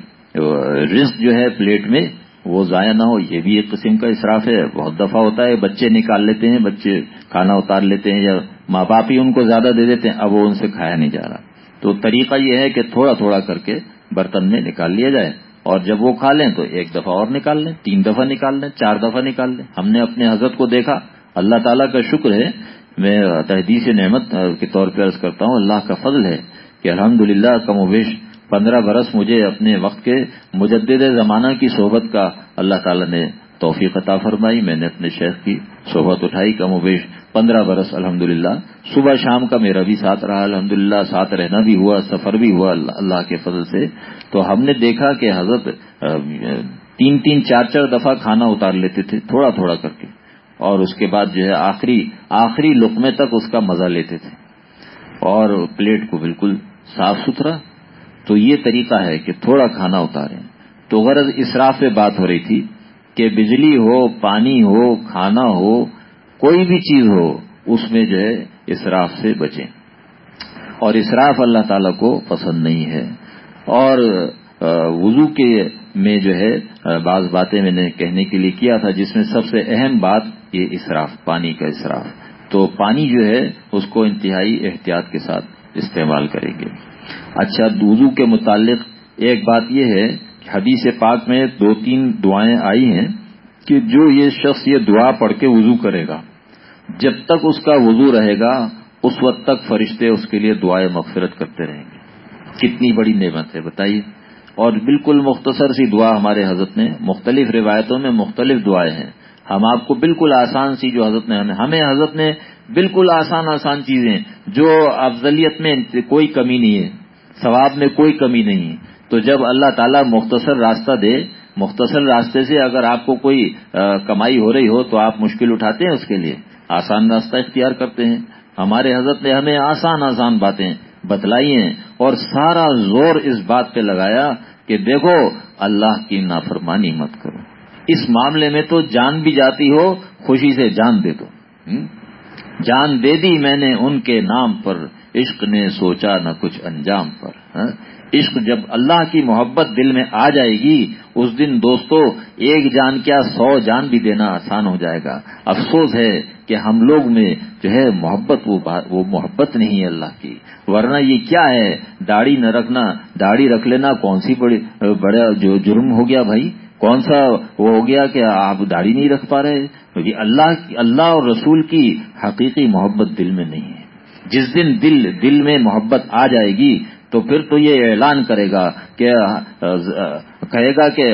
رزق جو ہے پلیٹ میں، وہ ضائع نہ ہو۔ یہ بھی ایک قسم کا اصراف ہے۔ بہت دفعہ ہوتا ہے، بچے نکال لیتے ہیں، بچے کھانا اتار لیتے ہیں یا ماں باپ ہی ان کو زیادہ دے دیتے ہیں، اب وہ ان سے کھایا نہیں جا رہا۔ تو طریقہ یہ ہے کہ تھوڑا تھوڑا کر کے برتن میں نکال لیا جائے۔ اور جب وہ کھا لیں تو ایک دفعہ اور نکال لیں، تین دفعہ نکال لیں، چار دفعہ نکال لیں۔ ہم نے اپنے حضرت کو دیکھا۔ اللہ تعالیٰ کا شکر ہے۔ میں تحدیث نعمت کے طور پہ عرض کرتا ہوں، اللہ کا فضل ہے کہ الحمد للہ کم و بیش پندرہ برس مجھے اپنے وقت کے مجدد زمانہ کی صحبت کا اللہ تعالیٰ نے توفیق عطا فرمائی۔ میں نے اپنے شیخ کی صحبت اٹھائی کم و بیش پندرہ برس الحمد صبح شام کا میرا بھی ساتھ رہا الحمد ساتھ رہنا بھی ہوا، سفر بھی ہوا اللہ کے فضل سے۔ تو ہم نے دیکھا کہ حضرت تین تین چار چار دفعہ کھانا اتار لیتے تھے، تھوڑا تھوڑا کر کے۔ اور اس کے بعد جو ہے آخری آخری لقمے تک اس کا مزہ لیتے تھے۔ اور پلیٹ کو بالکل صاف ستھرا۔ تو یہ طریقہ ہے کہ تھوڑا کھانا اتاریں۔ تو غرض اسراف پہ بات ہو رہی تھی کہ بجلی ہو، پانی ہو، کھانا ہو، کوئی بھی چیز ہو، اس میں جو ہے اسراف سے بچیں۔ اور اسراف اللہ تعالی کو پسند نہیں ہے۔ اور وضو کے میں جو ہے بعض باتیں میں نے کہنے کے لیے کیا تھا، جس میں سب سے اہم بات یہ اسراف، پانی کا اسراف۔ تو پانی جو ہے، اس کو انتہائی احتیاط کے ساتھ استعمال کریں گے۔ اچھا وضو کے متعلق ایک بات یہ ہے حدیث پاک میں دو تین دعائیں آئی ہیں کہ جو یہ شخص یہ دعا پڑھ کے وضو کرے گا، جب تک اس کا وضو رہے گا، اس وقت تک فرشتے اس کے لیے دعائیں مغفرت کرتے رہیں گے۔ کتنی بڑی نعمت ہے، بتائیے۔ اور بالکل مختصر سی دعا ہمارے حضرت نے، مختلف روایتوں میں مختلف دعائیں ہیں۔ ہم آپ کو بالکل آسان سی جو حضرت نے، ہمیں حضرت نے بالکل آسان آسان چیزیں جو افضلیت میں کوئی کمی نہیں ہے، ثواب میں کوئی کمی نہیں۔ ہے تو جب اللہ تعالیٰ مختصر راستہ دے، مختصر راستے سے اگر آپ کو کوئی کمائی ہو رہی ہو تو آپ مشکل اٹھاتے ہیں اس کے لیے۔ آسان راستہ اختیار کرتے ہیں۔ ہمارے حضرت نے ہمیں آسان آسان باتیں بتلائی ہیں اور سارا زور اس بات پہ لگایا کہ دیکھو، اللہ کی نافرمانی مت کرو۔ اس معاملے میں تو جان بھی جاتی ہو، خوشی سے جان دے دو۔ جان دے دی میں نے ان کے نام پر، عشق نے سوچا نہ کچھ انجام پر۔ ہاں؟ عشق جب اللہ کی محبت دل میں آ جائے گی، اس دن دوستو، ایک جان کیا سو جان بھی دینا آسان ہو جائے گا۔ افسوس ہے کہ ہم لوگ میں جو ہے محبت، وہ محبت نہیں ہے اللہ کی۔ ورنہ یہ کیا ہے؟ داڑھی نہ رکھنا، داڑھی رکھ لینا کون سی بڑی، بڑا جو جرم ہو گیا بھائی؟ کون سا وہ ہو گیا کہ آپ داڑھی نہیں رکھ پا رہے؟ کیونکہ اللہ اللہ اور رسول کی حقیقی محبت دل میں نہیں ہے۔ جس دن دل دل میں محبت آ جائے گی تو پھر تو یہ اعلان کرے گا کہ کہے گا کہ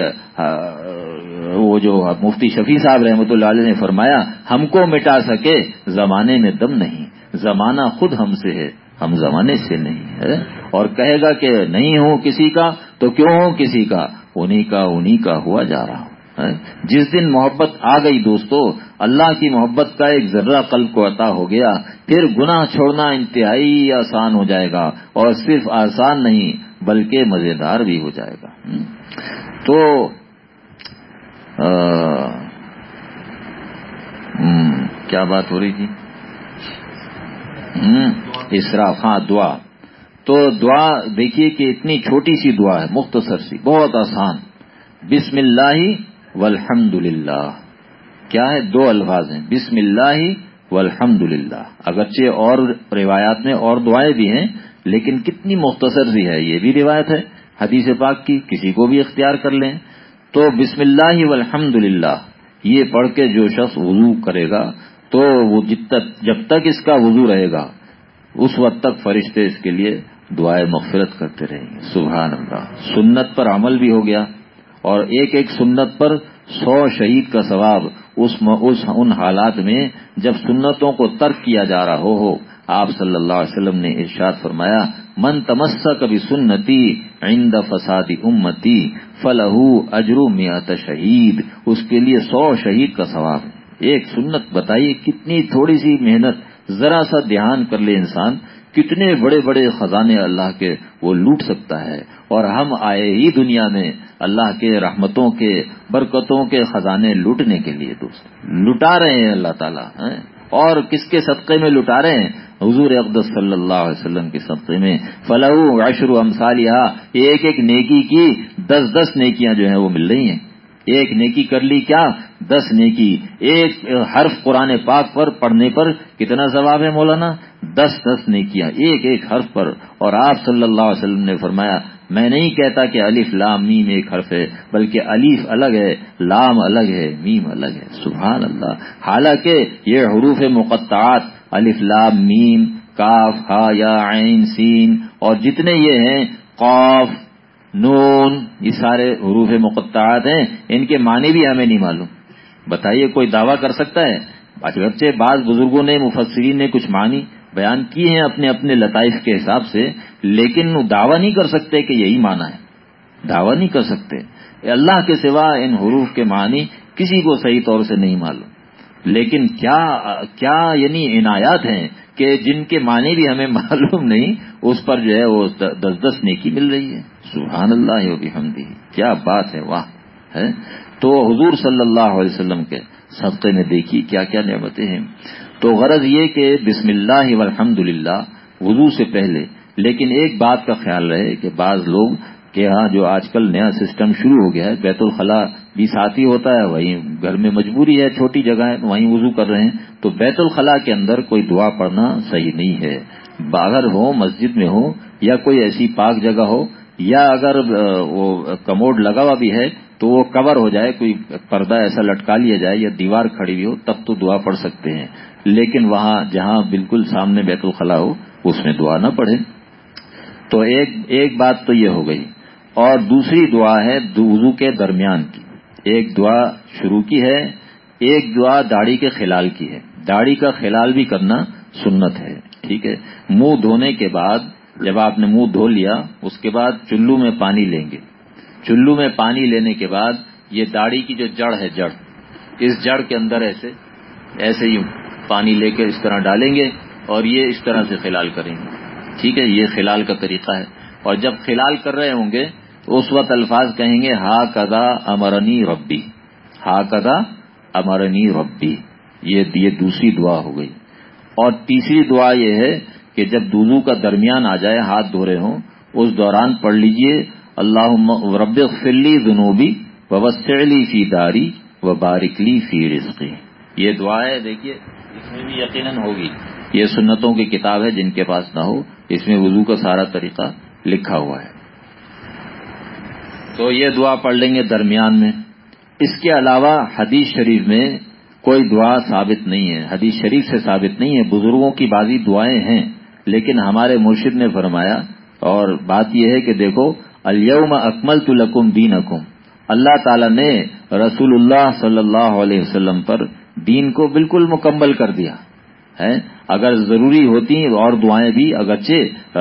وہ جو مفتی شفیع صاحب رحمۃ اللہ علیہ نے فرمایا، ہم کو مٹا سکے زمانے میں دم نہیں، زمانہ خود ہم سے ہے، ہم زمانے سے نہیں ہے۔ اور کہے گا کہ نہیں ہوں کسی کا، تو کیوں ہوں کسی کا؟ انہیں کا انہیں کا ہوا جا رہا ہوں۔ ہاں؟ جس دن محبت آ گئی دوستو، اللہ کی محبت کا ایک ذرہ قلب کو عطا ہو گیا، پھر گناہ چھوڑنا انتہائی آسان ہو جائے گا، اور صرف آسان نہیں، بلکہ مزیدار بھی ہو جائے گا۔ تو کیا بات ہو رہی تھی؟ اسراف ہاں دعا۔ تو دعا، دیکھیے کہ اتنی چھوٹی سی دعا ہے، مختصر سی، بہت آسان۔ بسم اللہ والحمد للہ کیا ہے؟ دو الفاظ ہیں۔ بسم اللہ والحمد للہ اگرچہ اور روایات میں اور دعائیں بھی ہیں، لیکن کتنی مختصر سی ہے، یہ بھی روایت ہے، حدیث پاک کی کسی کو بھی اختیار کر لیں۔ تو بسم اللہ والحمد للہ یہ پڑھ کے جو شخص وضو کرے گا، تو وہ جب تک اس کا وضو رہے گا، اس وقت تک فرشتے اس کے لیے دعائیں مغفرت کرتے رہیں گے۔ سبحان اللہ۔ سنت پر عمل بھی ہو گیا۔ اور ایک ایک سنت پر سو شہید کا ثواب اس ان حالات میں جب سنتوں کو ترک کیا جا رہا ہو ہو، آپ صلی اللہ علیہ وسلم نے ارشاد فرمایا، من تمسا کبھی سنتی عند فسادی امتی فلح اجرو میات شہید. اس کے لیے سو شہید کا ثواب ایک سنت بتائیے، کتنی تھوڑی سی محنت، ذرا سا دھیان کر لے انسان کتنے بڑے بڑے خزانے اللہ کے وہ لوٹ سکتا ہے اور ہم آئے ہی دنیا میں اللہ کے رحمتوں کے برکتوں کے خزانے لوٹنے کے لیے دوست۔ لٹا رہے ہیں اللہ تعالیٰ ہاں؟ اور کس کے صدقے میں لٹا رہے ہیں؟ حضور اقدس صلی اللہ علیہ وسلم کے صدقے میں۔ فلاح عشر امسالیہ ایک ایک نیکی کی دس دس نیکیاں جو ہیں وہ مل رہی ہیں۔ ایک نیکی کر لی کیا؟ دس نیکی۔ ایک حرف قرآن پاک پر پڑھنے پر کتنا ثواب ہے مولانا؟ دس دس نیکیاں۔ ایک ایک حرف پر۔ اور آپ صلی اللہ علیہ وسلم نے فرمایا، میں نہیں کہتا کہ الف، لام، میم ایک حرف ہے، بلکہ الف الگ ہے، لام الگ ہے، میم الگ ہے۔ سبحان اللہ۔ حالانکہ یہ حروف مقطعات، الف، لام، میم، کاف، ہا، یا، عین، سین، اور جتنے یہ ہیں، قاف نون، یہ سارے حروف مقطعات ہیں، ان کے معنی بھی ہمیں نہیں معلوم۔ بتائیے، کوئی دعویٰ کر سکتا ہے؟ اگرچہ بعض بزرگوں نے، مفسرین نے کچھ معنی بیان کیے ہیں اپنے اپنے لطائف کے حساب سے، لیکن دعویٰ نہیں کر سکتے کہ یہی معنی ہے۔ دعویٰ نہیں کر سکتے۔ اللہ کے سوا ان حروف کے معنی کسی کو صحیح طور سے نہیں معلوم۔ لیکن کیا کیا یعنی عنایات ہیں؟ کہ جن کے معنی بھی ہمیں [laughs] معلوم نہیں، اس پر جو ہے وہ دس دس نیکی مل رہی ہے۔ سبحان اللہ بھی کیا بات ہے، واہ! ہے؟ تو حضور صلی اللہ علیہ وسلم کے صدقے میں دیکھی، کیا کیا نعمتیں ہیں؟ تو غرض یہ کہ بسم اللہ والحمد للہ وضو سے پہلے، لیکن ایک بات کا خیال رہے کہ بعض لوگ کہ ہاں جو آج کل نیا سسٹم شروع ہو گیا ہے، بیت الخلاء بھی ساتھی ہوتا ہے، وہیں گھر میں مجبوری ہے، چھوٹی جگہ ہے، وہیں وضو کر رہے ہیں۔ تو بیت الخلاء کے اندر کوئی دعا پڑھنا صحیح نہیں ہے۔ باہر ہو مسجد میں ہو یا کوئی ایسی پاک جگہ ہو، یا اگر وہ کموڈ لگا ہوا بھی ہے، تو وہ کور ہو جائے، کوئی پردہ ایسا لٹکا لیا جائے یا دیوار کھڑی ہوئی ہو، تب تو دعا پڑھ سکتے ہیں۔ لیکن وہاں جہاں بالکل سامنے بیت الخلاء ہو، اس میں دعا نہ پڑھے تو ایک ایک بات تو یہ ہو گئی۔ اور دوسری دعا ہے وضو کے درمیان کی۔ ایک دعا شروع کی ہے، ایک دعا داڑھی کے خلال کی ہے۔ داڑھی کا خلال بھی کرنا سنت ہے، ٹھیک ہے؟ منہ دھونے کے بعد جب آپ نے منہ دھو لیا، اس کے بعد چلو میں پانی لیں گے۔ چلو میں پانی لینے کے بعد یہ داڑھی کی جو جڑ ہے، جڑ، اس جڑ کے اندر ایسے ایسے ہی پانی لے کر اس طرح ڈالیں گے اور یہ اس طرح سے خلال کریں گے۔ ٹھیک ہے؟ یہ خلال کا طریقہ ہے۔ اور جب خلال کر رہے ہوں گے اس وقت الفاظ کہیں گے ہا کدا امرنی ربی. ہا کدا امرنی ربی۔ یہ دوسری دعا ہو گئی۔ اور تیسری دعا یہ ہے کہ جب دودو کا درمیان آ جائے، ہاتھ دھو رہے ہوں، اس دوران پڑھ لیجیے اللہ رب فلی جنوبی وسلی فی داری و بارکلی فی رزقی. یہ دعا ہے، دیکھیے، اس میں بھی یقیناً ہوگی۔ یہ سنتوں کی کتاب ہے، جن کے پاس نہ ہو، اس میں وضو کا سارا طریقہ لکھا ہوا ہے۔ تو یہ دعا پڑھ لیں گے درمیان میں۔ اس کے علاوہ حدیث شریف میں کوئی دعا ثابت نہیں ہے۔ حدیث شریف سے ثابت نہیں ہے۔ بزرگوں کی بازی دعائیں ہیں، لیکن ہمارے مرشد نے فرمایا اور بات یہ ہے کہ دیکھو الم اکمل تو لکم دین اکم اللہ تعالی نے رسول اللہ صلی اللہ علیہ وسلم پر دین کو بالکل مکمل کر دیا۔ ہے اگر ضروری ہوتی اور دعائیں بھی اگرچہ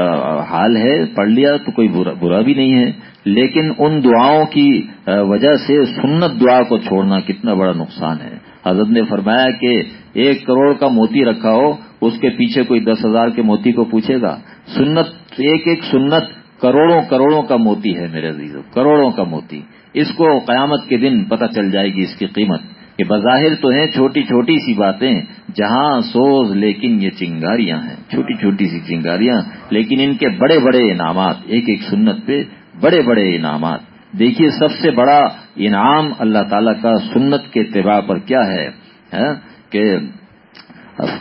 حال ہے، پڑھ لیا تو کوئی برا بھی نہیں ہے۔ لیکن ان دعاؤں کی وجہ سے سنت دعا کو چھوڑنا کتنا بڑا نقصان ہے۔ حضرت نے فرمایا کہ ایک کروڑ کا موتی رکھا ہو، اس کے پیچھے کوئی دس ہزار کے موتی کو پوچھے گا۔ سنت، ایک ایک سنت کروڑوں کروڑوں کا موتی ہے میرے عزیزوں کروڑوں کا موتی۔ اس کو قیامت کے دن پتہ چل جائے گی اس کی قیمت۔ کہ بظاہر تو ہیں چھوٹی چھوٹی سی باتیں، جہاں سوز لیکن یہ چنگاریاں ہیں۔ چھوٹی چھوٹی سی چنگاریاں، لیکن ان کے بڑے بڑے انعامات، ایک ایک سنت پہ بڑے بڑے انعامات۔ دیکھیے، سب سے بڑا انعام اللہ تعالی کا سنت کے اتباع پر کیا ہے؟ ہاں؟ کہ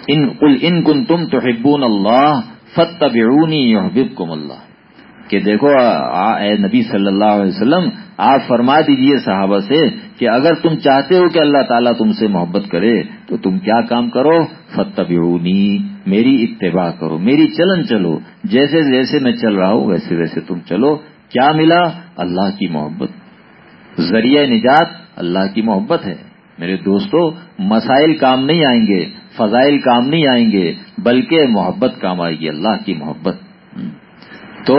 ان ان کن تم تو حبون اللہ فتبعونی یحببکم اللہ۔ کہ دیکھو اے نبی صلی اللہ علیہ وسلم، آپ فرما دیجیے صحابہ سے کہ اگر تم چاہتے ہو کہ اللہ تعالیٰ تم سے محبت کرے، تو تم کیا کام کرو؟ فتبعونی میری اتباع کرو، میری چلن چلو۔ جیسے جیسے میں چل رہا ہوں، ویسے ویسے تم چلو۔ کیا ملا؟ اللہ کی محبت۔ ذریعہ نجات اللہ کی محبت ہے۔ میرے دوستو، مسائل کام نہیں آئیں گے، فضائل کام نہیں آئیں گے، بلکہ محبت کام آئے گی، اللہ کی محبت۔ تو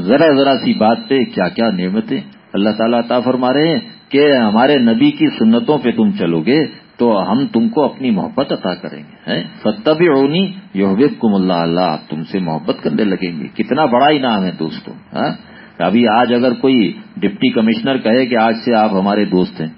ذرا ذرا سی بات پہ کیا کیا نعمتیں؟ اللہ تعالیٰ عطا فرما رہے ہیں کہ ہمارے نبی کی سنتوں پہ تم چلو گے۔ تو ہم تم کو اپنی محبت عطا کریں گے فتح بھی ہونی یوحب کم اللہ اللہ آپ تم سے محبت کرنے لگیں گے۔ کتنا بڑا انعام ہے دوستوں ابھی آج اگر کوئی ڈپٹی کمشنر کہے کہ آج سے آپ ہمارے دوست ہیں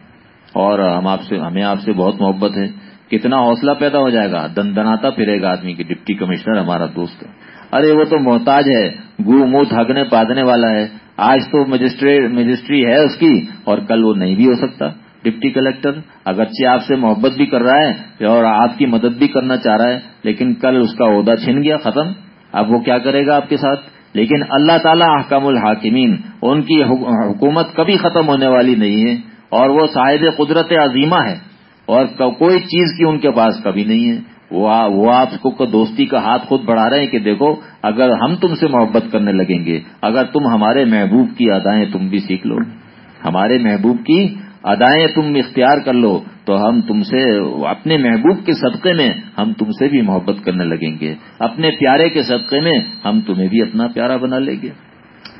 اور ہم آپ سے، ہمیں آپ سے بہت محبت ہے، کتنا حوصلہ پیدا ہو جائے گا؟ دن دناتا پھرے گا آدمی کی ڈپٹی کمشنر ہمارا دوست ہے۔ ارے وہ تو محتاج ہے، گو منہ تھکنے پادنے والا ہے۔ آج تو مجسٹری ہے اس کی اور کل وہ نہیں بھی ہو سکتا۔ ڈپٹی کلیکٹر اگرچہ آپ سے محبت بھی کر رہا ہے اور آپ کی مدد بھی کرنا چاہ رہا ہے، لیکن کل اس کا عہدہ چھن گیا، ختم۔ اب وہ کیا کرے گا آپ کے ساتھ؟ لیکن اللہ تعالیٰ احکام الحاکمین، ان کی حکومت کبھی ختم ہونے والی نہیں ہے اور وہ صاحب قدرت عظیمہ ہے اور کوئی چیز کی ان کے پاس کبھی نہیں ہے۔ وہ آپ کو دوستی کا ہاتھ خود بڑھا رہے ہیں کہ دیکھو، اگر ہم تم سے محبت کرنے لگیں گے، اگر تم ہمارے محبوب کی ادائیں تم بھی سیکھ لو۔ ہمارے محبوب کی ادائیں تم اختیار کر لو، تو ہم تم سے اپنے محبوب کے صدقے میں ہم تم سے بھی محبت کرنے لگیں گے۔ اپنے پیارے کے صدقے میں ہم تمہیں بھی اپنا پیارا بنا لیں گے۔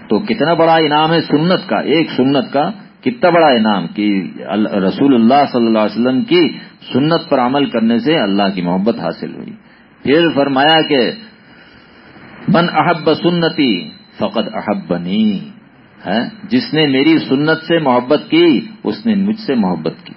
تو کتنا بڑا انعام ہے سنت کا، ایک سنت کا کتنا بڑا انعام کہ رسول اللہ صلی اللہ علیہ وسلم کی سنت پر عمل کرنے سے اللہ کی محبت حاصل ہوئی۔ پھر فرمایا کہ من احب سنتی فقط احب بنی جس نے میری سنت سے محبت کی، اس نے مجھ سے محبت کی۔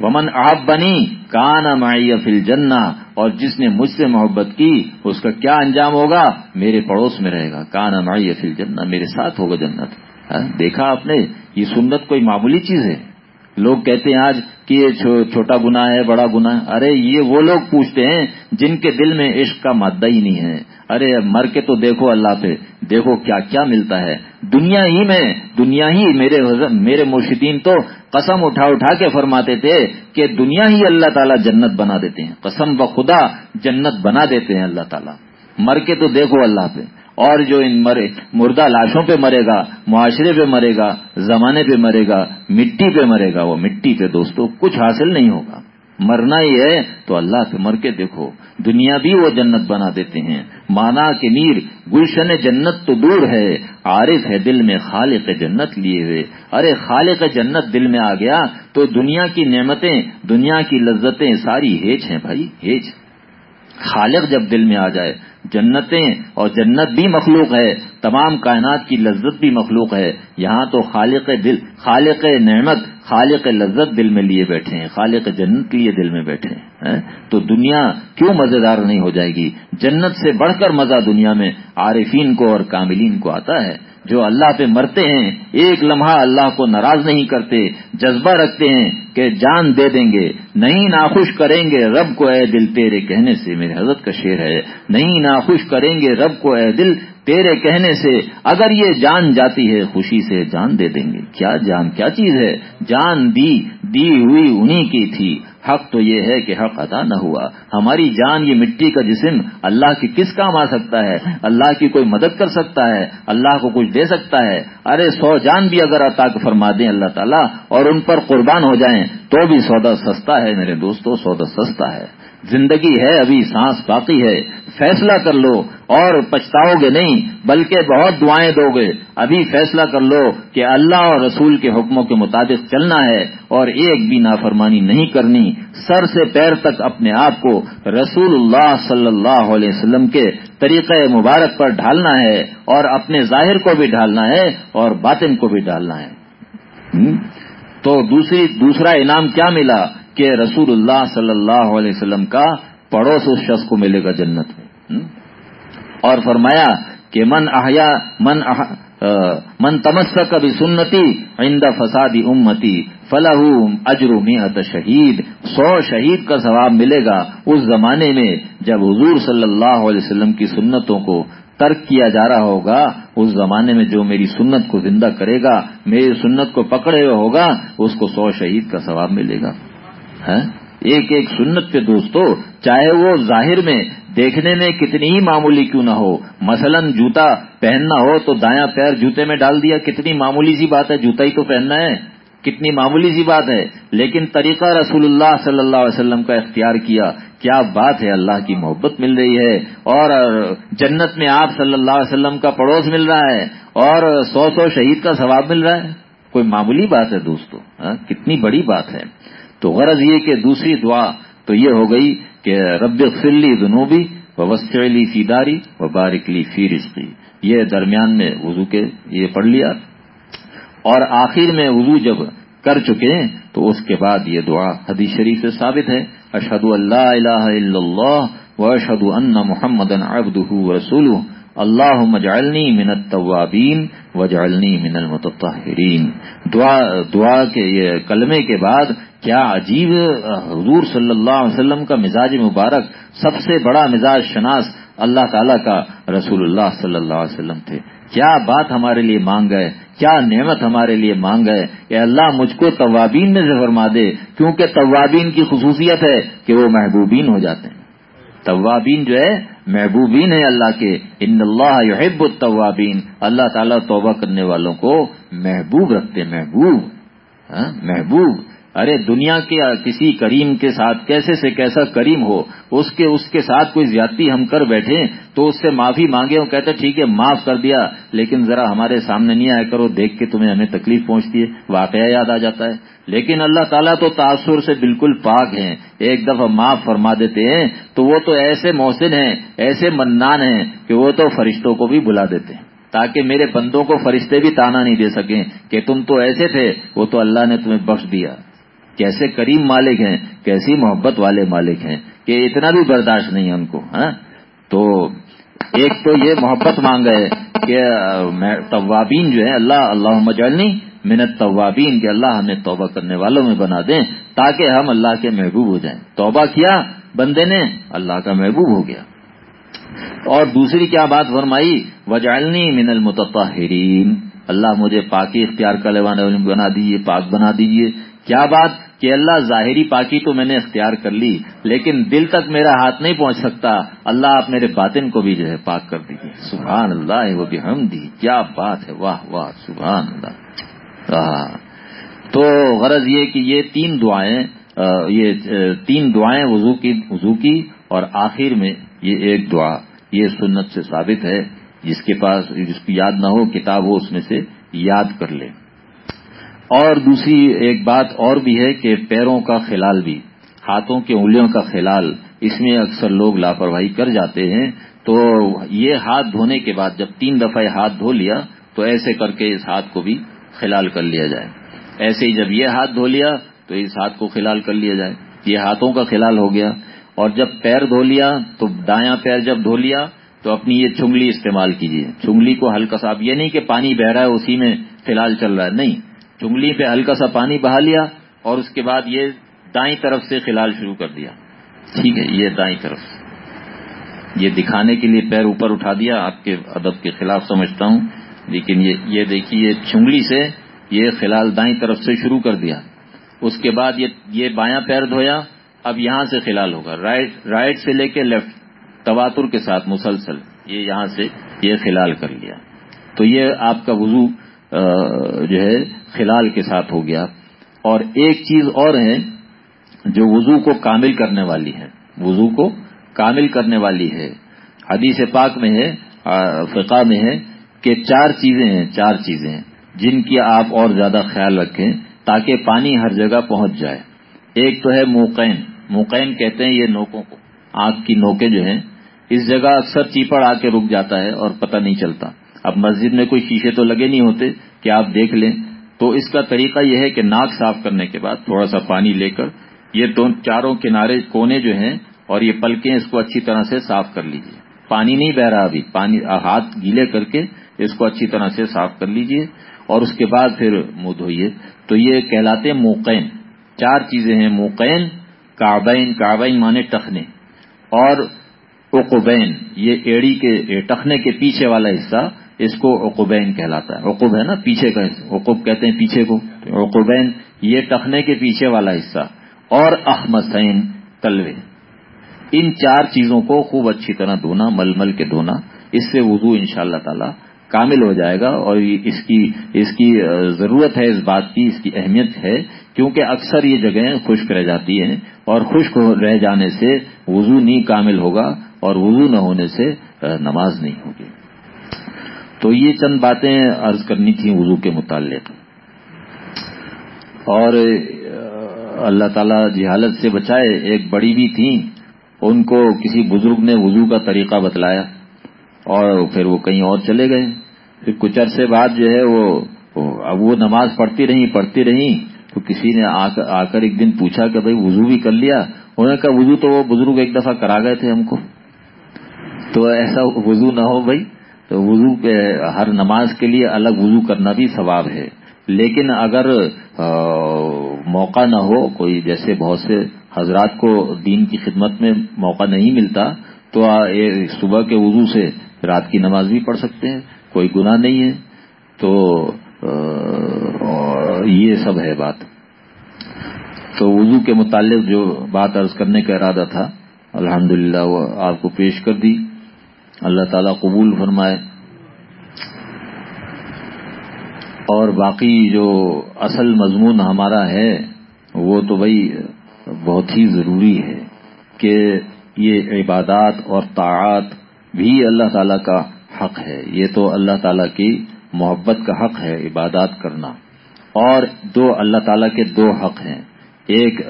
ومن آپ بنی کان معی فل جنا اور جس نے مجھ سے محبت کی، اس کا کیا انجام ہوگا؟ میرے پڑوس میں رہے گا۔ کان معی فل جنا میرے ساتھ ہوگا جنت۔ ہاں، دیکھا آپ نے، یہ سنت کوئی معمولی چیز ہے؟ لوگ کہتے ہیں آج کہ یہ چھوٹا گنا ہے، بڑا گنا ہے۔ ارے، یہ وہ لوگ پوچھتے ہیں جن کے دل میں عشق کا مادہ ہی نہیں ہے۔ ارے مر کے تو دیکھو اللہ پہ۔ دیکھو کیا کیا ملتا ہے۔ دنیا ہی میں دنیا ہی میرے میرے مرشدین تو قسم اٹھا اٹھا کے فرماتے تھے کہ دنیا ہی اللہ تعالیٰ جنت بنا دیتے ہیں۔ قسم بخدا جنت بنا دیتے ہیں اللہ تعالیٰ۔ مر کے تو دیکھو اللہ پہ۔ اور جو ان مرے مردہ لاشوں پہ مرے گا، معاشرے پہ مرے گا، زمانے پہ مرے گا، مٹی پہ مرے گا، وہ مٹی پہ دوستو کچھ حاصل نہیں ہوگا۔ مرنا ہی ہے تو اللہ سے مر کے دیکھو۔ دنیا بھی وہ جنت بنا دیتے ہیں۔ مانا کے میر، گلشن جنت تو دور ہے۔ عارف ہے دل میں خالق جنت لیے ہوئے۔ ارے خالق جنت دل میں آ گیا تو دنیا کی نعمتیں، دنیا کی لذتیں ساری ہیج ہیں بھائی ہیج خالق جب دل میں آ جائے، جنتیں اور جنت بھی مخلوق ہے، تمام کائنات کی لذت بھی مخلوق ہے، یہاں تو خالق دل، خالق نعمت، خالق لذت دل میں لیے بیٹھے ہیں، خالق جنت لیے دل میں بیٹھے ہیں؟ تو دنیا کیوں مزیدار نہیں ہو جائے گی؟ جنت سے بڑھ کر مزہ دنیا میں عارفین کو اور کاملین کو آتا ہے۔ جو اللہ پہ مرتے ہیں، ایک لمحہ اللہ کو ناراض نہیں کرتے، جذبہ رکھتے ہیں کہ جان دے دیں گے۔ نہیں ناخوش کریں گے رب کو، اے دل تیرے کہنے سے۔ میرے حضرت کا شعر ہے، نہیں ناخوش کریں گے رب کو، اے دل تیرے کہنے سے اگر یہ جان جاتی ہے، خوشی سے جان دے دیں گے۔ کیا جان، کیا چیز ہے؟ جان دی دی ہوئی انہی کی تھی۔ حق تو یہ ہے کہ حق ادا نہ ہوا۔ ہماری جان یہ مٹی کا جسم اللہ کی کس کام آ سکتا ہے؟ اللہ کی کوئی مدد کر سکتا ہے؟ اللہ کو کچھ دے سکتا ہے؟ ارے، سو جان بھی اگر عطا فرما دیں اللہ تعالیٰ اور ان پر قربان ہو جائیں، تو بھی سودا سستا ہے میرے دوستو، سودا سستا ہے۔ زندگی ہے، ابھی سانس باقی ہے۔ فیصلہ کر لو اور پچھتاؤ گے نہیں، بلکہ بہت دعائیں دو گے۔ ابھی فیصلہ کر لو کہ اللہ اور رسول کے حکموں کے مطابق چلنا ہے اور ایک بھی نافرمانی نہیں کرنی۔ سر سے پیر تک اپنے آپ کو رسول اللہ صلی اللہ علیہ وسلم کے طریقہ مبارک پر ڈھالنا ہے اور اپنے ظاہر کو بھی ڈھالنا ہے اور باطن کو بھی ڈالنا ہے۔ تو دوسری، دوسرا انعام کیا ملا؟ کہ رسول اللہ صلی اللہ علیہ وسلم کا پڑوس اس شخص کو ملے گا جنت میں اور فرمایا کہ من احیا، من من تمسک کبھی سنتی عند فسادی امتی فلاح اجر میت شہید، سو شہید کا ثواب ملے گا اس زمانے میں جب حضور صلی اللہ علیہ وسلم کی سنتوں کو ترک کیا جا رہا ہوگا، اس زمانے میں جو میری سنت کو زندہ کرے گا، میری سنت کو پکڑے ہوئے ہوگا، اس کو سو شہید کا ثواب ملے گا۔ ہاں؟ ایک ایک سنت پہ دوستو، چاہے وہ ظاہر میں دیکھنے میں کتنی ہی معمولی کیوں نہ ہو۔ مثلا جوتا پہننا ہو تو دایاں پیر جوتے میں ڈال دیا، کتنی معمولی سی بات ہے، جوتا ہی تو پہننا ہے۔ کتنی معمولی سی بات ہے۔ لیکن طریقہ رسول اللہ صلی اللہ علیہ وسلم کا اختیار کیا کیا بات ہے اللہ کی محبت مل رہی ہے۔ اور جنت میں آپ صلی اللہ علیہ وسلم کا پڑوس مل رہا ہے، اور سو سو شہید کا ثواب مل رہا ہے۔ کوئی معمولی بات ہے دوستو ہاں؟ کتنی بڑی بات ہے۔ تو غرض یہ کہ دوسری دعا تو یہ ہو گئی کہ رب فلی جنوبی و وسلی فی داری و بارکلی فی رزقی۔ یہ درمیان میں وضو کے یہ پڑھ لیا۔ اور آخر میں وضو جب کر چکے تو اس کے بعد یہ دعا حدیث شریف سے ثابت ہے۔ اشد اللہ الہ الا اللہ و اشد ان محمد ابد رسول اللہ مجعلنی من التوابین وجعلنی من المتطہرین۔ دعا دعا کے یہ کلمے کے بعد کیا عجیب حضور صلی اللہ علیہ وسلم کا مزاج مبارک، سب سے بڑا مزاج شناس اللہ تعالیٰ کا رسول اللہ صلی اللہ علیہ وسلم تھے۔ کیا بات ہمارے لیے مانگ گئے؟ کیا نعمت ہمارے لیے مانگ گئے؟ کہ اللہ، مجھ کو طوابین میں سے فرما دے، کیونکہ طوابین کی خصوصیت ہے کہ وہ محبوبین ہو جاتے ہیں۔ طوابین جو ہے، محبوبین ہے اللہ کے۔ ان اللہ یحب الطوابین اللہ تعالیٰ توبہ کرنے والوں کو محبوب رکھتے محبوب ہاں، محبوب۔ ارے دنیا کے کسی کریم کے ساتھ کیسے سے کیسا کریم ہو؟ اس کے اس کے ساتھ کوئی زیادتی ہم کر بیٹھے تو اس سے معافی مانگے وہ کہتے ٹھیک ہے، معاف کر دیا۔ لیکن ذرا ہمارے سامنے نہیں آیا کرو، دیکھ کے تمہیں ہمیں تکلیف پہنچتی ہے۔ واقعہ یاد آ جاتا ہے۔ لیکن اللہ تعالیٰ تو تاثر سے بالکل پاک ہیں۔ ایک دفعہ معاف فرما دیتے ہیں تو وہ تو ایسے محسن ہیں، ایسے منان ہیں کہ وہ تو فرشتوں کو بھی بلا دیتے ہیں۔ تاکہ میرے بندوں کو فرشتے بھی تانا نہیں دے سکیں کہ تم تو ایسے تھے، وہ تو اللہ نے تمہیں بخش دیا۔ کیسے کریم مالک ہیں، کیسی محبت والے مالک ہیں، کہ اتنا بھی برداشت نہیں ہے ان کو ہاں؟ تو ایک تو یہ محبت مانگ ہے کہ طوابین جو ہے اللہ اللہ مجالنی منت طوابین کہ اللہ ہمیں توبہ کرنے والوں میں بنا دیں تاکہ ہم اللہ کے محبوب ہو جائیں۔ توبہ کیا بندے نے؟ اللہ کا محبوب ہو گیا۔ اور دوسری کیا بات فرمائی؟ وجالنی من المتطہرین اللہ مجھے پاکی اختیار کرنے والے بنا دیجیے پاک بنا دیجیے کیا بات؟ کہ اللہ ظاہری پاکی تو میں نے اختیار کر لی، لیکن دل تک میرا ہاتھ نہیں پہنچ سکتا۔ اللہ آپ میرے باطن کو بھی جو ہے پاک کر دیجیے سبحان اللہ، وہ بھی ہم دی کیا بات ہے۔ واہ واہ، سبحان اللہ۔ تو غرض یہ کہ یہ تین دعائیں یہ تین دعائیں وضو کی وضو کی اور آخر میں یہ ایک دعا، یہ سنت سے ثابت ہے۔ جس کے پاس، جس کو یاد نہ ہو، کتاب ہو، اس میں سے یاد کر لے اور دوسری ایک بات اور بھی ہے کہ پیروں کا خلال بھی، ہاتھوں کے انگلیوں کا خلال، اس میں اکثر لوگ لاپرواہی کر جاتے ہیں۔ تو یہ ہاتھ دھونے کے بعد جب تین دفعہ ہاتھ دھو لیا، تو ایسے کر کے اس ہاتھ کو بھی خلال کر لیا جائے۔ ایسے ہی جب یہ ہاتھ دھو لیا، تو اس ہاتھ کو خلال کر لیا جائے۔ یہ ہاتھوں کا خلال ہو گیا۔ اور جب پیر دھو لیا، تو دایاں پیر جب دھو لیا، تو اپنی یہ چنگلی استعمال کیجیے چنگلی کو ہلکا سا یہ نہیں کہ پانی بہ رہا ہے، اسی میں خلال چل رہا ہے۔ نہیں چنگلی پہ ہلکا سا پانی بہا لیا اور اس کے بعد یہ دائیں طرف سے خلال شروع کر دیا۔ ٹھیک ہے، یہ دائیں طرف۔ سے یہ دکھانے کے لیے پیر اوپر اٹھا دیا۔ آپ کے ادب کے خلاف سمجھتا ہوں، لیکن یہ دیکھیے چنگلی سے یہ خلال دائیں طرف سے شروع کر دیا۔ اس کے بعد یہ بایاں پیر دھویا۔ اب یہاں سے خلال ہوگا۔ رائٹ رائٹ سے لے کے لیفٹ تواتر کے ساتھ مسلسل یہ یہاں سے یہ خلال کر لیا۔ تو یہ آپ کا وضو جو ہے خلال کے ساتھ ہو گیا۔ اور ایک چیز اور ہے جو وضو کو کامل کرنے والی ہے۔ وضو کو کامل کرنے والی ہے۔ حدیث پاک میں ہے فقہ میں ہے کہ چار چیزیں ہیں، چار چیزیں ہیں جن کی آپ اور زیادہ خیال رکھیں تاکہ پانی ہر جگہ پہنچ جائے۔ ایک تو ہے موقین موقین کہتے ہیں یہ نوکوں کو، آنکھ کی نوکیں جو ہیں، اس جگہ اکثر چیپڑ آ کے رک جاتا ہے اور پتہ نہیں چلتا۔ اب مسجد میں کوئی شیشے تو لگے نہیں ہوتے کہ آپ دیکھ لیں۔ تو اس کا طریقہ یہ ہے کہ ناک صاف کرنے کے بعد تھوڑا سا پانی لے کر یہ دو چاروں کنارے کونے جو ہیں اور یہ پلکیں اس کو اچھی طرح سے صاف کر لیجیے پانی نہیں بہ رہا ابھی۔ پانی ہاتھ گیلے کر کے اس کو اچھی طرح سے صاف کر لیجیے اور اس کے بعد پھر منہ دھوئیے۔ تو یہ کہلاتے ہیں موقین چار چیزیں ہیں۔ موقین کابین کابین مانے ٹخنے، اور اقبین یہ ایڑی کے ٹخنے کے پیچھے والا حصہ۔ اس کو عقوبین کہلاتا ہے۔ عقوب ہے نا پیچھے کا عقوب کہتے ہیں پیچھے کو۔ عقوبین یہ ٹخنے کے پیچھے والا حصہ۔ اور احمدین کلوے ان چار چیزوں کو خوب اچھی طرح دھونا، مل مل کے دھونا۔ اس سے وضو ان شاء اللہ تعالی کامل ہو جائے گا اور اس کی اس کی ضرورت ہے، اس بات کی، اس کی اہمیت ہے۔ کیونکہ اکثر یہ جگہیں خشک رہ جاتی ہیں اور خشک رہ جانے سے وضو نہیں کامل ہوگا اور وضو نہ ہونے سے نماز نہیں ہوگی۔ تو یہ چند باتیں عرض کرنی تھیں وضو کے متعلق۔ اور اللہ تعالیٰ جہالت سے بچائے ایک بڑی بھی تھیں، ان کو کسی بزرگ نے وضو کا طریقہ بتلایا اور پھر وہ کہیں اور چلے گئے۔ پھر کچھ عرصے بعد جو ہے وہ، اب وہ نماز پڑھتی رہی پڑھتی رہی، تو کسی نے آ کر ایک دن پوچھا کہ بھائی وضو بھی کر لیا؟ انہوں نے کہا وضو تو وہ بزرگ ایک دفعہ کرا گئے تھے ہم کو۔ تو ایسا وضو نہ ہو بھائی۔ تو وضو کے ہر نماز کے لیے الگ وضو کرنا بھی ثواب ہے۔ لیکن اگر موقع نہ ہو، کوئی جیسے بہت سے حضرات کو دین کی خدمت میں موقع نہیں ملتا، تو صبح کے وضو سے رات کی نماز بھی پڑھ سکتے ہیں، کوئی گناہ نہیں ہے۔ تو یہ سب ہے بات۔ تو وضو کے متعلق جو بات عرض کرنے کا ارادہ تھا الحمد وہ آپ کو پیش کر دی۔ اللہ تعالیٰ قبول فرمائے۔ اور باقی جو اصل مضمون ہمارا ہے، وہ تو بھائی بہت ہی ضروری ہے کہ یہ عبادات اور طاعات بھی اللہ تعالیٰ کا حق ہے۔ یہ تو اللہ تعالیٰ کی محبت کا حق ہے، عبادات کرنا۔ اور دو، اللہ تعالیٰ کے دو حق ہیں۔ ایک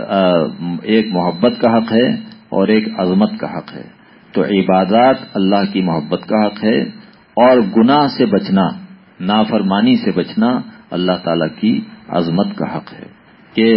ایک محبت کا حق ہے اور ایک عظمت کا حق ہے۔ تو عبادات اللہ کی محبت کا حق ہے اور گناہ سے بچنا، نافرمانی سے بچنا اللہ تعالیٰ کی عظمت کا حق ہے کہ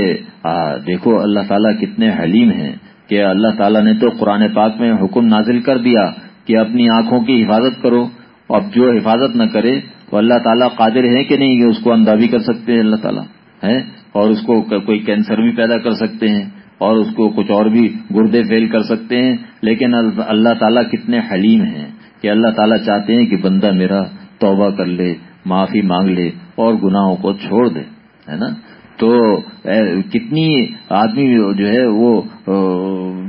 دیکھو اللہ تعالیٰ کتنے حلیم ہیں کہ اللہ تعالیٰ نے تو قرآن پاک میں حکم نازل کر دیا کہ اپنی آنکھوں کی حفاظت کرو، اب جو حفاظت نہ کرے وہ اللہ تعالیٰ قادر ہے کہ نہیں کہ اس کو اندھا بھی کر سکتے ہیں اللہ تعالیٰ ہے اور اس کو کوئی کینسر بھی پیدا کر سکتے ہیں اور اس کو کچھ اور بھی گردے فیل کر سکتے ہیں لیکن اللہ تعالیٰ کتنے حلیم ہیں کہ اللہ تعالیٰ چاہتے ہیں کہ بندہ میرا توبہ کر لے، معافی مانگ لے اور گناہوں کو چھوڑ دے، ہے نا؟ تو کتنی آدمی جو ہے وہ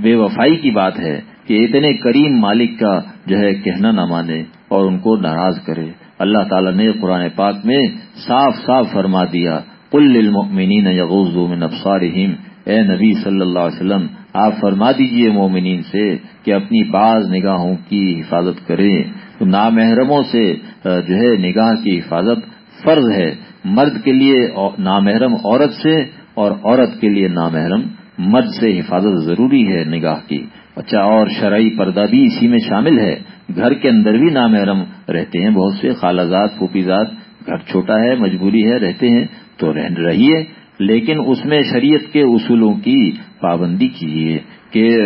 بے وفائی کی بات ہے کہ اتنے کریم مالک کا جو ہے کہنا نہ مانے اور ان کو ناراض کرے۔ اللہ تعالیٰ نے قرآن پاک میں صاف صاف فرما دیا کل المؤمنین یغوز من ابصارہم اے نبی صلی اللہ علیہ وسلم، آپ فرما دیجیے مومنین سے کہ اپنی بعض نگاہوں کی حفاظت کریں۔ تو نامحرموں سے جو ہے، نگاہ کی حفاظت فرض ہے۔ مرد کے لیے نامحرم عورت سے اور عورت کے لیے نامحرم مرد سے حفاظت ضروری ہے نگاہ کی۔ اچھا اور شرعی پردہ بھی اسی میں شامل ہے۔ گھر کے اندر بھی نامحرم رہتے ہیں۔ بہت سے خالہ پھوپھی ذات، گھر چھوٹا ہے، مجبوری ہے، رہتے ہیں۔ تو رہیے۔ لیکن اس میں شریعت کے اصولوں کی پابندی کیجیے کہ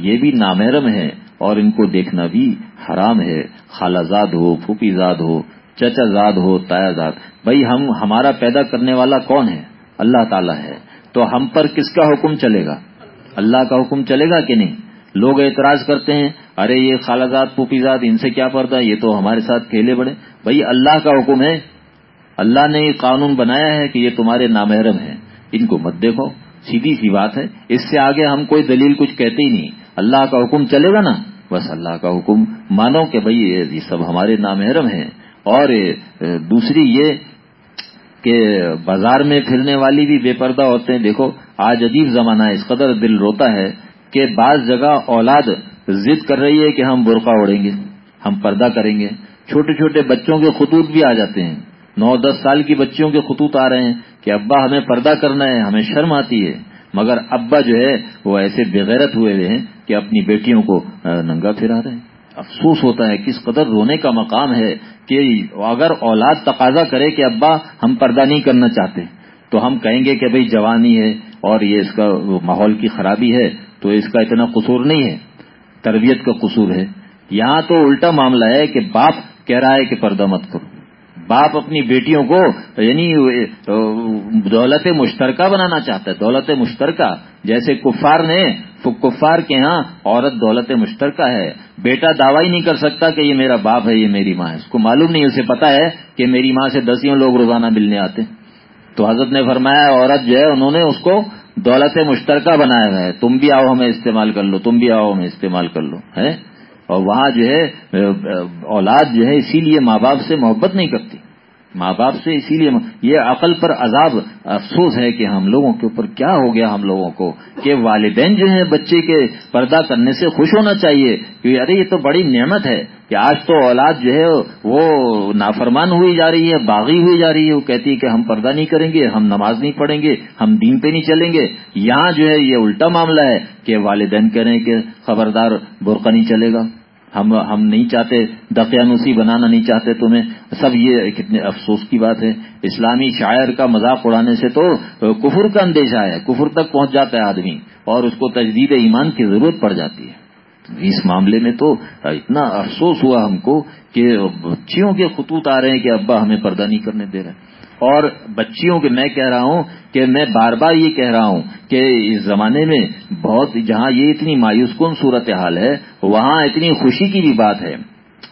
یہ بھی نامحرم ہے اور ان کو دیکھنا بھی حرام ہے۔ خالہ زاد ہو، پھوپھی زاد ہو، چچا زاد ہو، تایا زاد۔ بھائی، ہم، ہمارا پیدا کرنے والا کون ہے؟ اللہ تعالیٰ ہے۔ تو ہم پر کس کا حکم چلے گا؟ اللہ کا حکم چلے گا کہ نہیں؟ لوگ اعتراض کرتے ہیں، ارے، یہ خالہ زاد پوپی زاد، ان سے کیا پڑتا یہ تو ہمارے ساتھ کھیلے بڑے۔ بھائی، اللہ کا حکم ہے۔ اللہ نے یہ قانون بنایا ہے کہ یہ تمہارے نامحرم ہیں۔ ان کو مت دیکھو۔ سیدھی سی بات ہے۔ اس سے آگے ہم کوئی دلیل کچھ کہتے ہی نہیں۔ اللہ کا حکم چلے گا نا؟ بس اللہ کا حکم مانو کہ بھائی یہ سب ہمارے نامحرم ہیں۔ اور دوسری یہ کہ بازار میں پھرنے والی بھی بے پردہ ہوتے ہیں دیکھو، آج عجیب زمانہ ہے۔ اس قدر دل روتا ہے کہ بعض جگہ اولاد ضد کر رہی ہے کہ ہم برقع اڑیں گے، ہم پردہ کریں گے۔ چھوٹے چھوٹے بچوں کے خطوط بھی آ جاتے ہیں۔ نو دس سال کی بچیوں کے خطوط آ رہے ہیں کہ ابا ہمیں پردہ کرنا ہے، ہمیں شرم آتی ہے۔ مگر ابا جو ہے، وہ ایسے بغیرت ہوئے ہوئے ہیں کہ اپنی بیٹیوں کو ننگا پھرا رہے ہیں۔ افسوس ہوتا ہے کس قدر رونے کا مقام ہے کہ اگر اولاد تقاضا کرے کہ ابا ہم پردہ نہیں کرنا چاہتے، تو ہم کہیں گے کہ بھئی جوانی ہے اور یہ اس کا ماحول کی خرابی ہے، تو اس کا اتنا قصور نہیں ہے۔ تربیت کا قصور ہے۔ یہاں تو الٹا معاملہ ہے کہ باپ کہہ رہا ہے کہ پردہ مت کرو۔ باپ اپنی بیٹیوں کو یعنی دولت مشترکہ بنانا چاہتا ہے، دولت مشترکہ۔ جیسے کفار نے، کفار کے ہاں عورت دولت مشترکہ ہے۔ بیٹا دعوی نہیں کر سکتا کہ یہ میرا باپ ہے، یہ میری ماں ہے۔ اس کو معلوم نہیں، اسے پتا ہے کہ میری ماں سے دسیوں لوگ روزانہ ملنے آتے تو حضرت نے فرمایا، عورت جو ہے، انہوں نے اس کو دولت مشترکہ بنایا ہوا ہے۔ تم بھی آؤ، ہمیں استعمال کر لو، تم بھی آؤ، ہمیں استعمال کر لو، ہے؟ اور وہاں جو ہے، اولاد جو ہے، اسی لیے ماں باپ سے محبت نہیں کرتی۔ ماں باپ سے اسی لیے یہ عقل پر عذاب افسوس ہے کہ ہم لوگوں کے اوپر کیا ہو گیا ہم لوگوں کو۔ کہ والدین جو ہیں بچے کے پردہ کرنے سے خوش ہونا چاہیے۔ کہ ارے، یہ تو بڑی نعمت ہے کہ آج تو اولاد جو ہے، وہ نافرمان ہوئی جا رہی ہے، باغی ہوئی جا رہی ہے۔ وہ کہتی ہے کہ ہم پردہ نہیں کریں گے، ہم نماز نہیں پڑھیں گے، ہم دین پہ نہیں چلیں گے۔ یہاں جو ہے، یہ الٹا معاملہ ہے کہ والدین کہہ رہے ہیں کہ خبردار برقع نہیں چلے گا۔ ہم ہم نہیں چاہتے دقیانوسی بنانا نہیں چاہتے تمہیں۔ سب یہ کتنے افسوس کی بات ہے۔ اسلامی شاعر کا مذاق اڑانے سے تو کفر کا اندیشہ ہے، کفر تک پہنچ جاتا ہے آدمی اور اس کو تجدید ایمان کی ضرورت پڑ جاتی ہے۔ اس معاملے میں تو اتنا افسوس ہوا ہم کو کہ بچیوں کے خطوط آ رہے ہیں کہ ابا ہمیں پردہ نہیں کرنے دے رہے اور بچیوں کے میں کہہ رہا ہوں کہ میں بار بار یہ کہہ رہا ہوں کہ اس زمانے میں بہت جہاں یہ اتنی مایوس کن صورت حال ہے، وہاں اتنی خوشی کی بھی بات ہے۔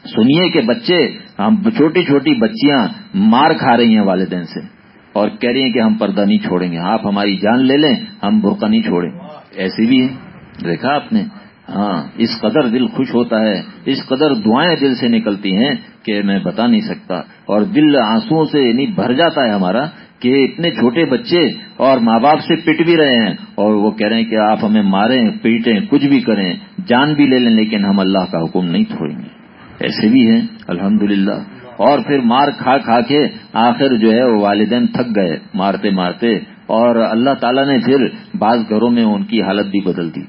سنیے کہ بچے، ہم چھوٹی چھوٹی بچیاں مار کھا رہی ہیں والدین سے اور کہہ رہی ہیں کہ ہم پردہ نہیں چھوڑیں گے۔ آپ ہماری جان لے لیں، ہم برقع نہیں چھوڑیں۔ ایسی بھی ہے۔ دیکھا آپ نے؟ ہاں اس قدر دل خوش ہوتا ہے، اس قدر دعائیں دل سے نکلتی ہیں کہ میں بتا نہیں سکتا۔ اور دل آنسو سے نہیں بھر جاتا ہے ہمارا کہ اتنے چھوٹے بچے اور ماں باپ سے پٹ بھی رہے ہیں اور وہ کہہ رہے ہیں کہ آپ ہمیں ماریں، پیٹیں، کچھ بھی کریں، جان بھی لے لیں، لیکن ہم اللہ کا حکم نہیں چھوڑیں گے۔ ایسے بھی ہیں الحمد اور پھر مار کھا کھا کے آخر جو ہے وہ والدین تھک گئے مارتے مارتے۔ اور اللہ تعالیٰ نے پھر بعض گھروں میں ان کی حالت بھی بدل دی۔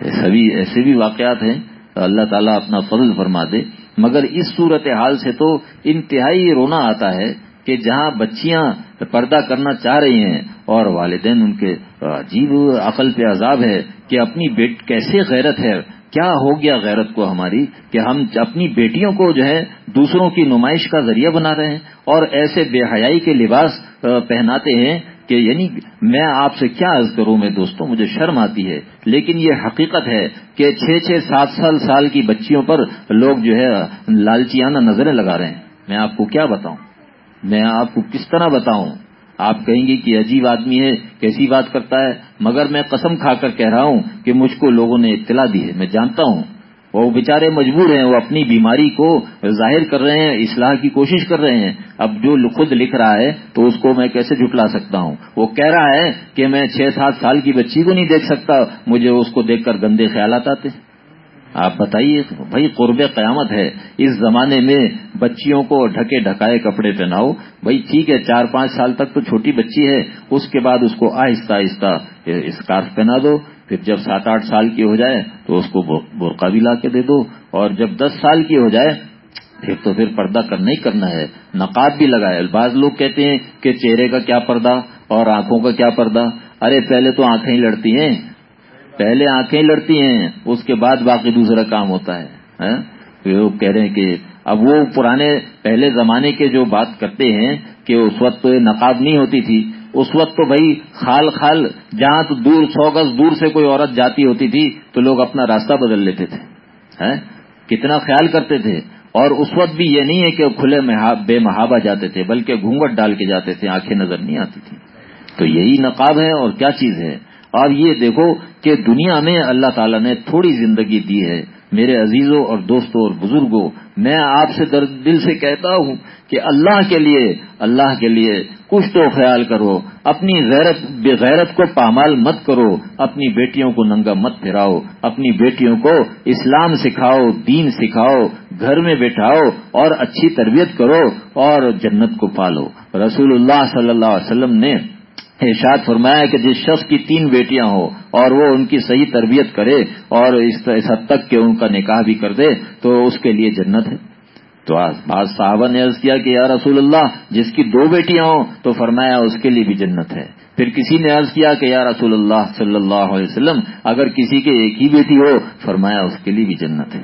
سبھی ایسے بھی واقعات ہیں اللہ تعالیٰ اپنا فضل فرما دے۔ مگر اس صورت حال سے تو انتہائی رونا آتا ہے کہ جہاں بچیاں پردہ کرنا چاہ رہی ہیں اور والدین ان کے عجیب عقل پہ عذاب ہے کہ اپنی بیٹ کیسے غیرت ہے، کیا ہو گیا غیرت کو ہماری کہ ہم اپنی بیٹیوں کو جو ہے دوسروں کی نمائش کا ذریعہ بنا رہے ہیں اور ایسے بے حیائی کے لباس پہناتے ہیں کہ یعنی میں آپ سے کیا عرض کروں میں دوستوں، مجھے شرم آتی ہے۔ لیکن یہ حقیقت ہے کہ چھ چھ سات سال سال کی بچیوں پر لوگ جو ہے لالچیانہ نظریں لگا رہے ہیں۔ میں آپ کو کیا بتاؤں؟ میں آپ کو کس طرح بتاؤں؟ آپ کہیں گے کہ عجیب آدمی ہے، کیسی بات کرتا ہے؟ مگر میں قسم کھا کر کہہ رہا ہوں کہ مجھ کو لوگوں نے اطلاع دی ہے۔ میں جانتا ہوں وہ بیچارے مجبور ہیں، وہ اپنی بیماری کو ظاہر کر رہے ہیں، اصلاح کی کوشش کر رہے ہیں۔ اب جو خود لکھ رہا ہے تو اس کو میں کیسے جھٹلا سکتا ہوں؟ وہ کہہ رہا ہے کہ میں چھ سات سال کی بچی کو نہیں دیکھ سکتا، مجھے اس کو دیکھ کر گندے خیالات آتے آپ بتائیے، بھائی قرب قیامت ہے۔ اس زمانے میں بچیوں کو ڈھکے ڈھکائے کپڑے پہناؤ۔ بھائی ٹھیک ہے، چار پانچ سال تک تو چھوٹی بچی ہے، اس کے بعد اس کو آہستہ آہستہ اسکارف پہنا دو۔ پھر جب سات آٹھ سال کی ہو جائے تو اس کو برقع بھی لا کے دے دو اور جب دس سال کی ہو جائے پھر تو پھر پردہ کرنا ہی کرنا ہے نقاب بھی لگائے بعض لوگ کہتے ہیں کہ چہرے کا کیا پردہ اور آنکھوں کا کیا پردہ ارے پہلے تو آنکھیں ہی لڑتی ہیں پہلے آنکھیں لڑتی ہیں اس کے بعد باقی دوسرا کام ہوتا ہے ہاں؟ لوگ کہہ رہے ہیں کہ اب وہ پرانے پہلے زمانے کے جو بات کرتے ہیں کہ اس وقت تو نقاب نہیں ہوتی تھی اس وقت تو بھائی خال خال جہاں تو دور سو گز دور سے کوئی عورت جاتی ہوتی تھی تو لوگ اپنا راستہ بدل لیتے تھے ہاں؟ کتنا خیال کرتے تھے۔ اور اس وقت بھی یہ نہیں ہے کہ کھلے بے محابہ جاتے تھے، بلکہ گھونگٹ ڈال کے جاتے تھے، آنکھیں نظر نہیں آتی تھی تو یہی نقاب ہے اور کیا چیز ہے؟ اور یہ دیکھو کہ دنیا میں اللہ تعالیٰ نے تھوڑی زندگی دی ہے۔ میرے عزیزوں اور دوستوں اور بزرگوں، میں آپ سے دل سے کہتا ہوں کہ اللہ کے لیے، اللہ کے لیے کچھ تو خیال کرو، اپنی غیرت، بے غیرت کو پامال مت کرو، اپنی بیٹیوں کو ننگا مت پھراؤ، اپنی بیٹیوں کو اسلام سکھاؤ، دین سکھاؤ، گھر میں بیٹھاؤ اور اچھی تربیت کرو اور جنت کو پالو۔ رسول اللہ صلی اللہ علیہ وسلم نے ارشاد فرمایا کہ جس شخص کی تین بیٹیاں ہوں اور وہ ان کی صحیح تربیت کرے اور اس حد تک کہ ان کا نکاح بھی کر دے تو اس کے لیے جنت ہے۔ تو بعض صحابہ نے عرض کیا کہ یا رسول اللہ، جس کی دو بیٹیاں ہوں، تو فرمایا اس کے لیے بھی جنت ہے۔ پھر کسی نے عرض کیا کہ یا رسول اللہ صلی اللہ علیہ وسلم، اگر کسی کے ایک ہی بیٹی ہو، فرمایا اس کے لیے بھی جنت ہے۔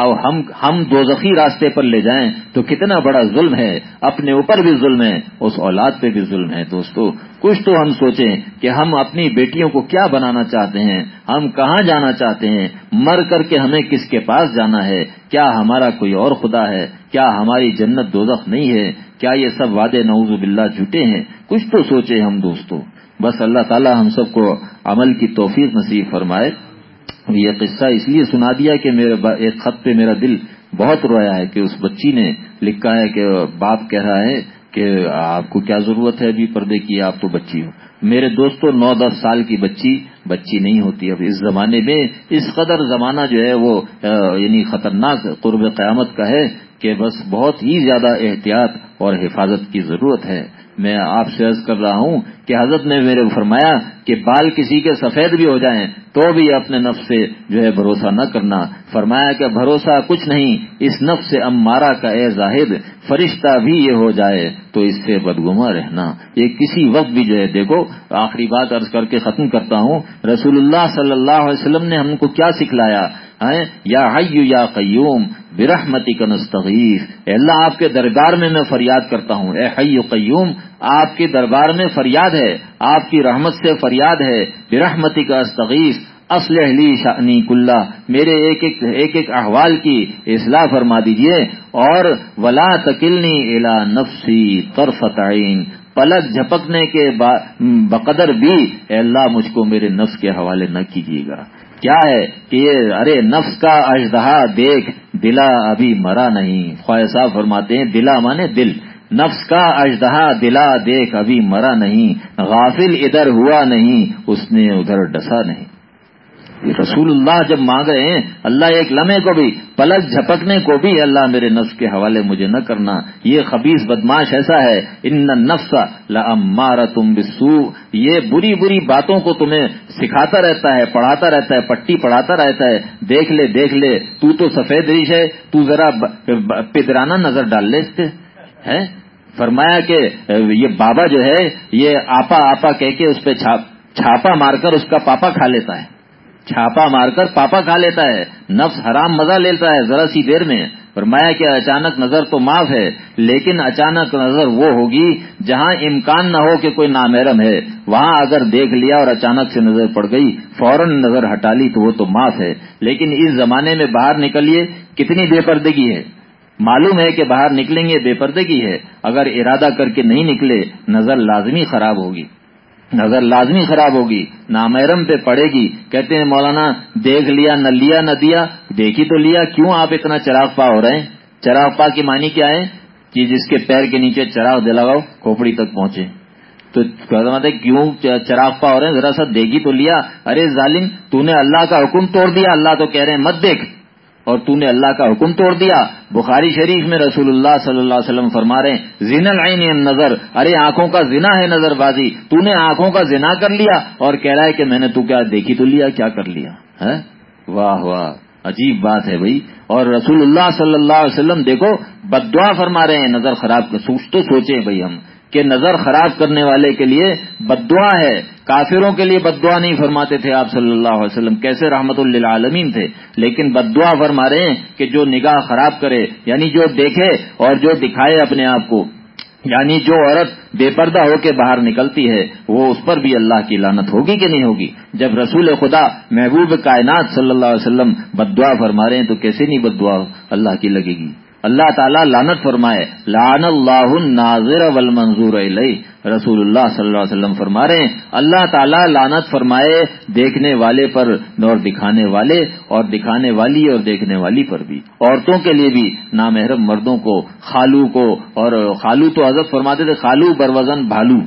اب ہم ہم دوزخی راستے پر لے جائیں تو کتنا بڑا ظلم ہے۔ اپنے اوپر بھی ظلم ہے، اس اولاد پہ بھی ظلم ہے۔ دوستو، کچھ تو ہم سوچیں کہ ہم اپنی بیٹیوں کو کیا بنانا چاہتے ہیں، ہم کہاں جانا چاہتے ہیں، مر کر کے ہمیں کس کے پاس جانا ہے؟ کیا ہمارا کوئی اور خدا ہے؟ کیا ہماری جنت دوزخ نہیں ہے؟ کیا یہ سب وعدے نوز باللہ جھوٹے ہیں؟ کچھ تو سوچے ہم دوستو۔ بس اللہ تعالی ہم سب کو عمل کی توفیق نصیب فرمائے۔ یہ قصہ اس لیے سنا دیا کہ میرے ایک خط پہ میرا دل بہت رویا ہے کہ اس بچی نے لکھا ہے کہ باپ کہہ رہا ہے کہ آپ کو کیا ضرورت ہے ابھی پردے کی؟ آپ تو بچی ہو۔ میرے دوستوں نو دس سال کی بچی بچی نہیں ہوتی۔ اب اس زمانے میں اس قدر زمانہ جو ہے وہ یعنی خطرناک قرب قیامت کا ہے کہ بس بہت ہی زیادہ احتیاط اور حفاظت کی ضرورت ہے۔ میں آپ سے عرض کر رہا ہوں کہ حضرت نے میرے فرمایا کہ بال کسی کے سفید بھی ہو جائیں تو بھی اپنے نفس سے جو ہے بھروسہ نہ کرنا۔ فرمایا کہ بھروسہ کچھ نہیں، اس نفس سے امارا کا اے زاہد، فرشتہ بھی یہ ہو جائے تو اس سے بدگما رہنا۔ یہ کسی وقت بھی جو ہے دیکھو، آخری بات عرض کر کے ختم کرتا ہوں۔ رسول اللہ صلی اللہ علیہ وسلم نے ہم کو کیا سکھلایا؟ یا حی یا قیوم برحمتی کا نستغیث۔ اے اللہ، آپ کے دربار میں میں فریاد کرتا ہوں۔ اے حی قیوم، آپ کے دربار میں فریاد ہے۔ آپ کی رحمت سے فریاد ہے۔ برحمتی کا استغیث اصل اہلی شانی کلّہ۔ میرے ایک ایک ایک ایک احوال کی اصلاح فرما دیجیے۔ اور ولا تکلنی الا نفسی طرفتعین پلک جھپکنے کے بقدر بھی اے اللہ، مجھ کو میرے نفس کے حوالے نہ کیجیے گا۔ کیا ہے کہ یہ ارے نفس کا اجدہا دیکھ، دلا ابھی مرا نہیں۔ خواہ صاحب فرماتے ہیں، دلا مانے دل۔ نفس کا اجدہا دلا دیکھ، ابھی مرا نہیں۔ غافل ادھر ہوا نہیں، اس نے ادھر ڈسا نہیں۔ رسول اللہ جب مانگ رہے ہیں، اللہ ایک لمحے کو بھی، پلک جھپکنے کو بھی، اللہ میرے نفس کے حوالے مجھے نہ کرنا۔ یہ خبیص بدماش ایسا ہے، ان نفس لمارا تم بسو یہ بری بری باتوں کو تمہیں سکھاتا رہتا ہے، پڑھاتا رہتا ہے، پٹی پڑھاتا رہتا ہے۔ دیکھ لے دیکھ لے، تو تو سفید ریش ہے، تو ذرا پدرانہ نظر ڈال لے اس پہ۔ فرمایا کہ، یہ بابا جو ہے، یہ آپا آپا کہہ کے اس پہ چھاپا مار کر اس کا پاپا کھا لیتا ہے۔ چھاپا مار کر پاپا کھا لیتا ہے۔ نفس حرام مزہ لیتا ہے ذرا سی دیر میں۔ فرمایا کہ اچانک نظر تو معاف ہے، لیکن اچانک نظر وہ ہوگی جہاں امکان نہ ہو کہ کوئی نامحرم ہے۔ وہاں اگر دیکھ لیا اور اچانک سے نظر پڑ گئی، فوراً نظر ہٹا لی تو وہ تو معاف ہے۔ لیکن اس زمانے میں باہر نکلیے کتنی بے پردگی ہے۔ معلوم ہے کہ باہر نکلیں گے بے پردگی ہے۔ اگر ارادہ کر کے نہیں نکلے، نظر لازمی خراب ہوگی۔ نظر لازمی خراب ہوگی نامحرم پہ پڑے گی۔ کہتے ہیں، مولانا، دیکھ لیا، نہ لیا، نہ دیا۔ دیکھی تو لیا، کیوں آپ اتنا چراغ پا ہو رہے ہیں؟ چراغ پا کی معنی کیا ہے؟ کہ جس کے پیر کے نیچے چراغ دلاؤ کھوپڑی تک پہنچے۔ تو کیوں چراغ پا ہو رہے ہیں؟ ذرا سا دیکھی تو لیا۔ ارے ظالم، تو نے اللہ کا حکم توڑ دیا۔ اللہ تو کہہ رہے ہیں، مت دیکھ۔ اور تو نے اللہ کا حکم توڑ دیا۔ بخاری شریف میں رسول اللہ صلی اللہ علیہ وسلم فرما رہے ہیں زین العین نظر ارے، آنکھوں کا زنا ہے نظر بازی۔ تو نے آنکھوں کا زنا کر لیا اور کہہ رہا ہے کہ میں نے تو کیا دیکھی تو لیا، کیا کر لیا؟ واہ واہ، عجیب بات ہے بھائی۔ اور رسول اللہ صلی اللہ علیہ وسلم دیکھو بدعا فرما رہے ہیں، نظر خراب سوچ تو سوچے بھائی ہم۔ کہ نظر خراب کرنے والے کے لیے بدعا ہے۔ کافروں کے لیے بدعا نہیں فرماتے تھے آپ صلی اللہ علیہ وسلم، کیسے رحمت اللہ تھے۔ لیکن بدعا فرما رہے ہیں کہ جو نگاہ خراب کرے یعنی جو دیکھے اور جو دکھائے اپنے آپ کو یعنی جو عورت بے پردہ ہو کے باہر نکلتی ہے، وہ اس پر بھی اللہ کی لانت ہوگی کہ نہیں ہوگی؟ جب رسول خدا محبوب کائنات صلی اللہ علیہ وسلم بدعا فرما رہے ہیں تو کیسے نہیں بدعا اللہ کی لگے گی؟ اللہ تعالیٰ لانت فرمائے لان اللہ ناظر والمنظور علیہ رسول اللہ صلی اللہ علیہ وسلم فرما رہے ہیں، اللہ تعالیٰ لانت فرمائے دیکھنے والے پر اور دکھانے والے اور دکھانے والی اور دیکھنے والی پر بھی۔ عورتوں کے لیے بھی نامحرم مردوں کو، خالو کو اور خالو تو حضرت فرماتے تھے، خالو بروزن بھالو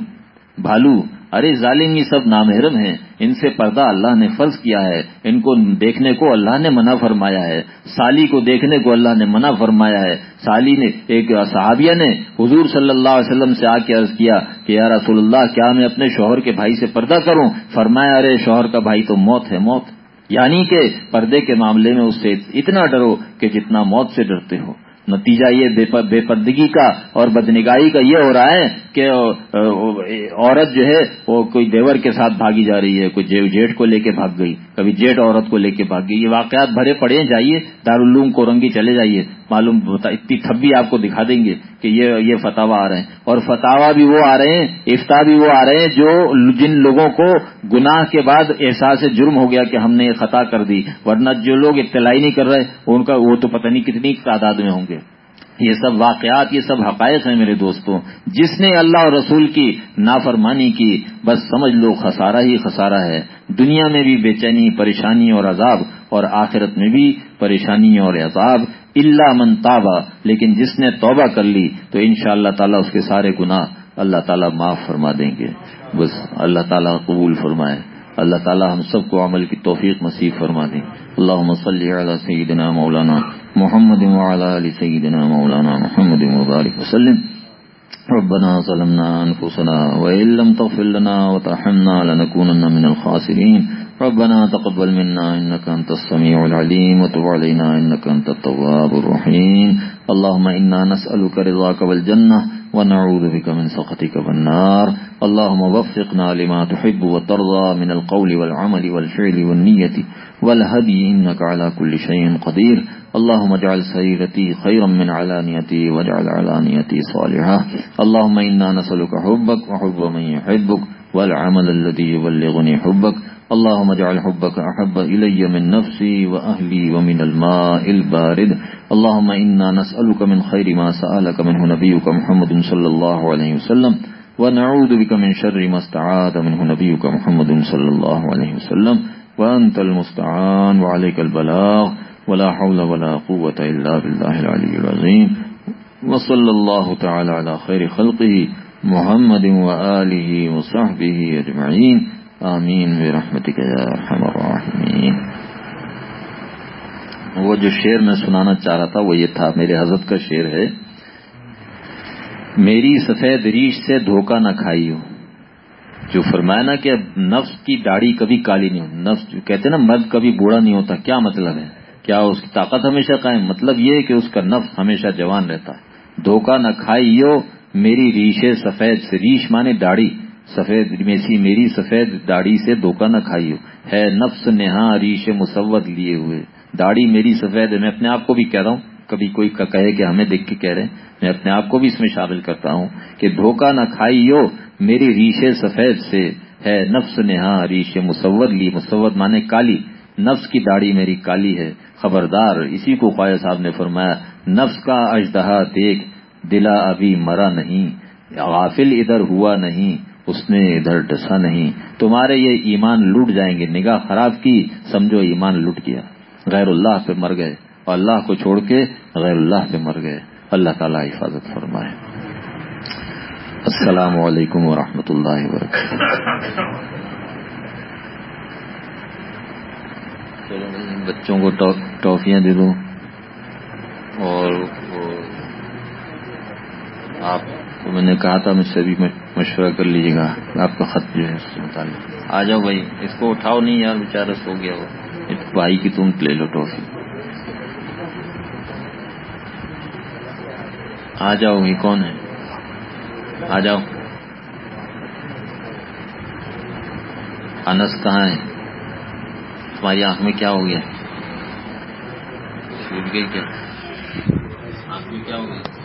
بھالو۔ ارے ظالم یہ سب نامحرم ہیں۔ ان سے پردہ اللہ نے فرض کیا ہے۔ ان کو دیکھنے کو اللہ نے منع فرمایا ہے۔ سالی کو دیکھنے کو اللہ نے منع فرمایا ہے۔ سالی نے، ایک صحابیہ نے حضور صلی اللہ علیہ وسلم سے آ کے عرض کیا کہ یا رسول اللہ، کیا میں اپنے شوہر کے بھائی سے پردہ کروں؟ فرمایا، ارے شوہر کا بھائی تو موت ہے، موت۔ یعنی کہ پردے کے معاملے میں اس سے اتنا ڈرو کہ جتنا موت سے ڈرتے ہو۔ نتیجہ یہ بے پردگی کا اور بدنگاہی کا یہ ہو رہا ہے کہ عورت جو ہے، وہ کوئی دیور کے ساتھ بھاگی جا رہی ہے، کوئی جیٹ کو لے کے بھاگ گئی، کبھی جیٹ عورت کو لے کے بھاگ گئی، یہ واقعات بھرے پڑے جائیے، دارالعلوم کورنگی چلے جائیے۔ معلوم ہوتا اتنی تھبی آپ کو دکھا دیں گے کہ یہ یہ فتح آ رہے ہیں۔ اور فتح بھی وہ آ رہے ہیں افتا بھی وہ آ رہے ہیں جو جن لوگوں کو گناہ کے بعد احساس جرم ہو گیا کہ ہم نے یہ خطا کر دی۔ ورنہ جو لوگ اطلاعی نہیں کر رہے، ان کا وہ تو پتہ نہیں کتنی تعداد میں ہوں گے۔ یہ سب واقعات، یہ سب حقائق ہیں میرے دوستوں جس نے اللہ اور رسول کی نافرمانی کی، بس سمجھ لو خسارہ ہی خسارہ ہے۔ دنیا میں بھی بے چینی، پریشانی اور عذاب، اور آخرت میں بھی پریشانی اور عذاب۔ اللہ من تابا لیکن جس نے توبہ کر لی، تو ان شاء اللہ تعالیٰ اس کے سارے گناہ اللہ تعالیٰ معاف فرما دیں گے۔ بس اللہ تعالیٰ قبول فرمائے۔ اللہ تعالیٰ ہم سب کو عمل کی توفیق نصیب فرما دیں۔ اللہ مسلی علیہ سیدنا مولانا محمد وعلى آل سيدنا مولانا محمد وبارك وسلم. ربنا ظلمنا أنفسنا وإن لم تغفر لنا وترحمنا لنكونن من الخاسرين. ربنا تقبل منا إنك أنت السميع العليم وتب علينا إنك أنت التواب الرحيم. اللهم إنا نسألك رضاك والجنة ونعوذ بك من سخطك والنار اللهم وفقنا لما تحب وترضى من القول والعمل والفعل والنية والهدي إنك على كل شيء قدير. اللهم اجعل سيرتي خيرا من علانيتي واجعل علانيتي صالحة. اللهم إنا نسألك حبك وحب من يحبك والعمل الذي يبلغني حبك. اللهم اجعل حبك أحب إلي من نفسي وأهلي ومن الماء البارد. اللهم إنا نسألك من خير ما سألك منه نبيك محمد صلى الله عليه وسلم، ونعوذ بك من شر ما استعاذ منه نبيك محمد صلى الله عليه وسلم. وأنت المستعان وعليك البلاغ، ولا حول ولا قوة إلا بالله العلي العظيم. وصلى الله تعالى على خير خلقه محمد وآله وصحبه أجمعين. آمین برحمتک یا ارحم الراحمین۔ وہ جو شعر میں سنانا چاہ رہا تھا، وہ یہ تھا، میرے حضرت کا شعر ہے، میری سفید ریش سے دھوکہ نہ کھائی ہو۔ جو فرمایا نا کہ نفس کی داڑھی کبھی کالی نہیں ہو، نفس جو کہتے نا، مرد کبھی بوڑھا نہیں ہوتا، کیا مطلب ہے؟ کیا اس کی طاقت ہمیشہ قائم؟ مطلب یہ ہے کہ اس کا نفس ہمیشہ جوان رہتا ہے۔ دھوکہ نہ کھائی ہو، میری ریشے سفید سے ریش مانے داڑھی۔ سفید میسی میری سفید داڑھی سے دھوکہ نہ کھائی ہو ہے نفس نہا ریش مسوت لیے ہوئے۔ داڑھی میری سفید ہے، میں اپنے آپ کو بھی کہہ رہا ہوں۔ کبھی کوئی کہے کہ ہمیں دیکھ کے کہہ رہے ہیں۔ میں اپنے آپ کو بھی اس میں شامل کرتا ہوں کہ دھوکہ نہ کھائی ہو میری ریش سفید سے۔ ہے نفس نہا ریش مسوت لی۔ مسوت مانے کالی۔ نفس کی داڑھی میری کالی ہے۔ خبردار۔ اسی کو خواہ صاحب نے فرمایا، نفس کا اجدہا دیکھ، دلا ابھی مرا نہیں۔ غافل ادھر ہوا نہیں۔ اس نے ادھر ڈسا نہیں۔ تمہارے یہ ایمان لوٹ جائیں گے۔ نگاہ خراب کی، سمجھو ایمان لٹ گیا۔ غیر اللہ پہ مر گئے۔ اور اللہ کو چھوڑ کے غیر اللہ پہ مر گئے۔ اللہ تعالیٰ حفاظت فرمائے۔ السلام علیکم ورحمۃ اللہ وبرکاتہ۔ چلو بچوں کو ٹافیاں دے دو اور آپ کو میں نے کہا تھا مجھ سے بھی مشورہ کر لیجیے گا، آپ کا خط جو ہے اس کے متعلق۔ آ جاؤ بھائی، اس کو اٹھاؤ نہیں یار، بیچارہ سو گیا وہ۔ بھائی کی تم لے لو ٹوفی آ جاؤ، یہ کون ہے؟ آ جاؤ۔ انس کہاں ہے؟ تمہاری آنکھ میں کیا ہو گیا؟ چھوٹ گئی کیا؟ آنکھ میں کیا ہو گیا؟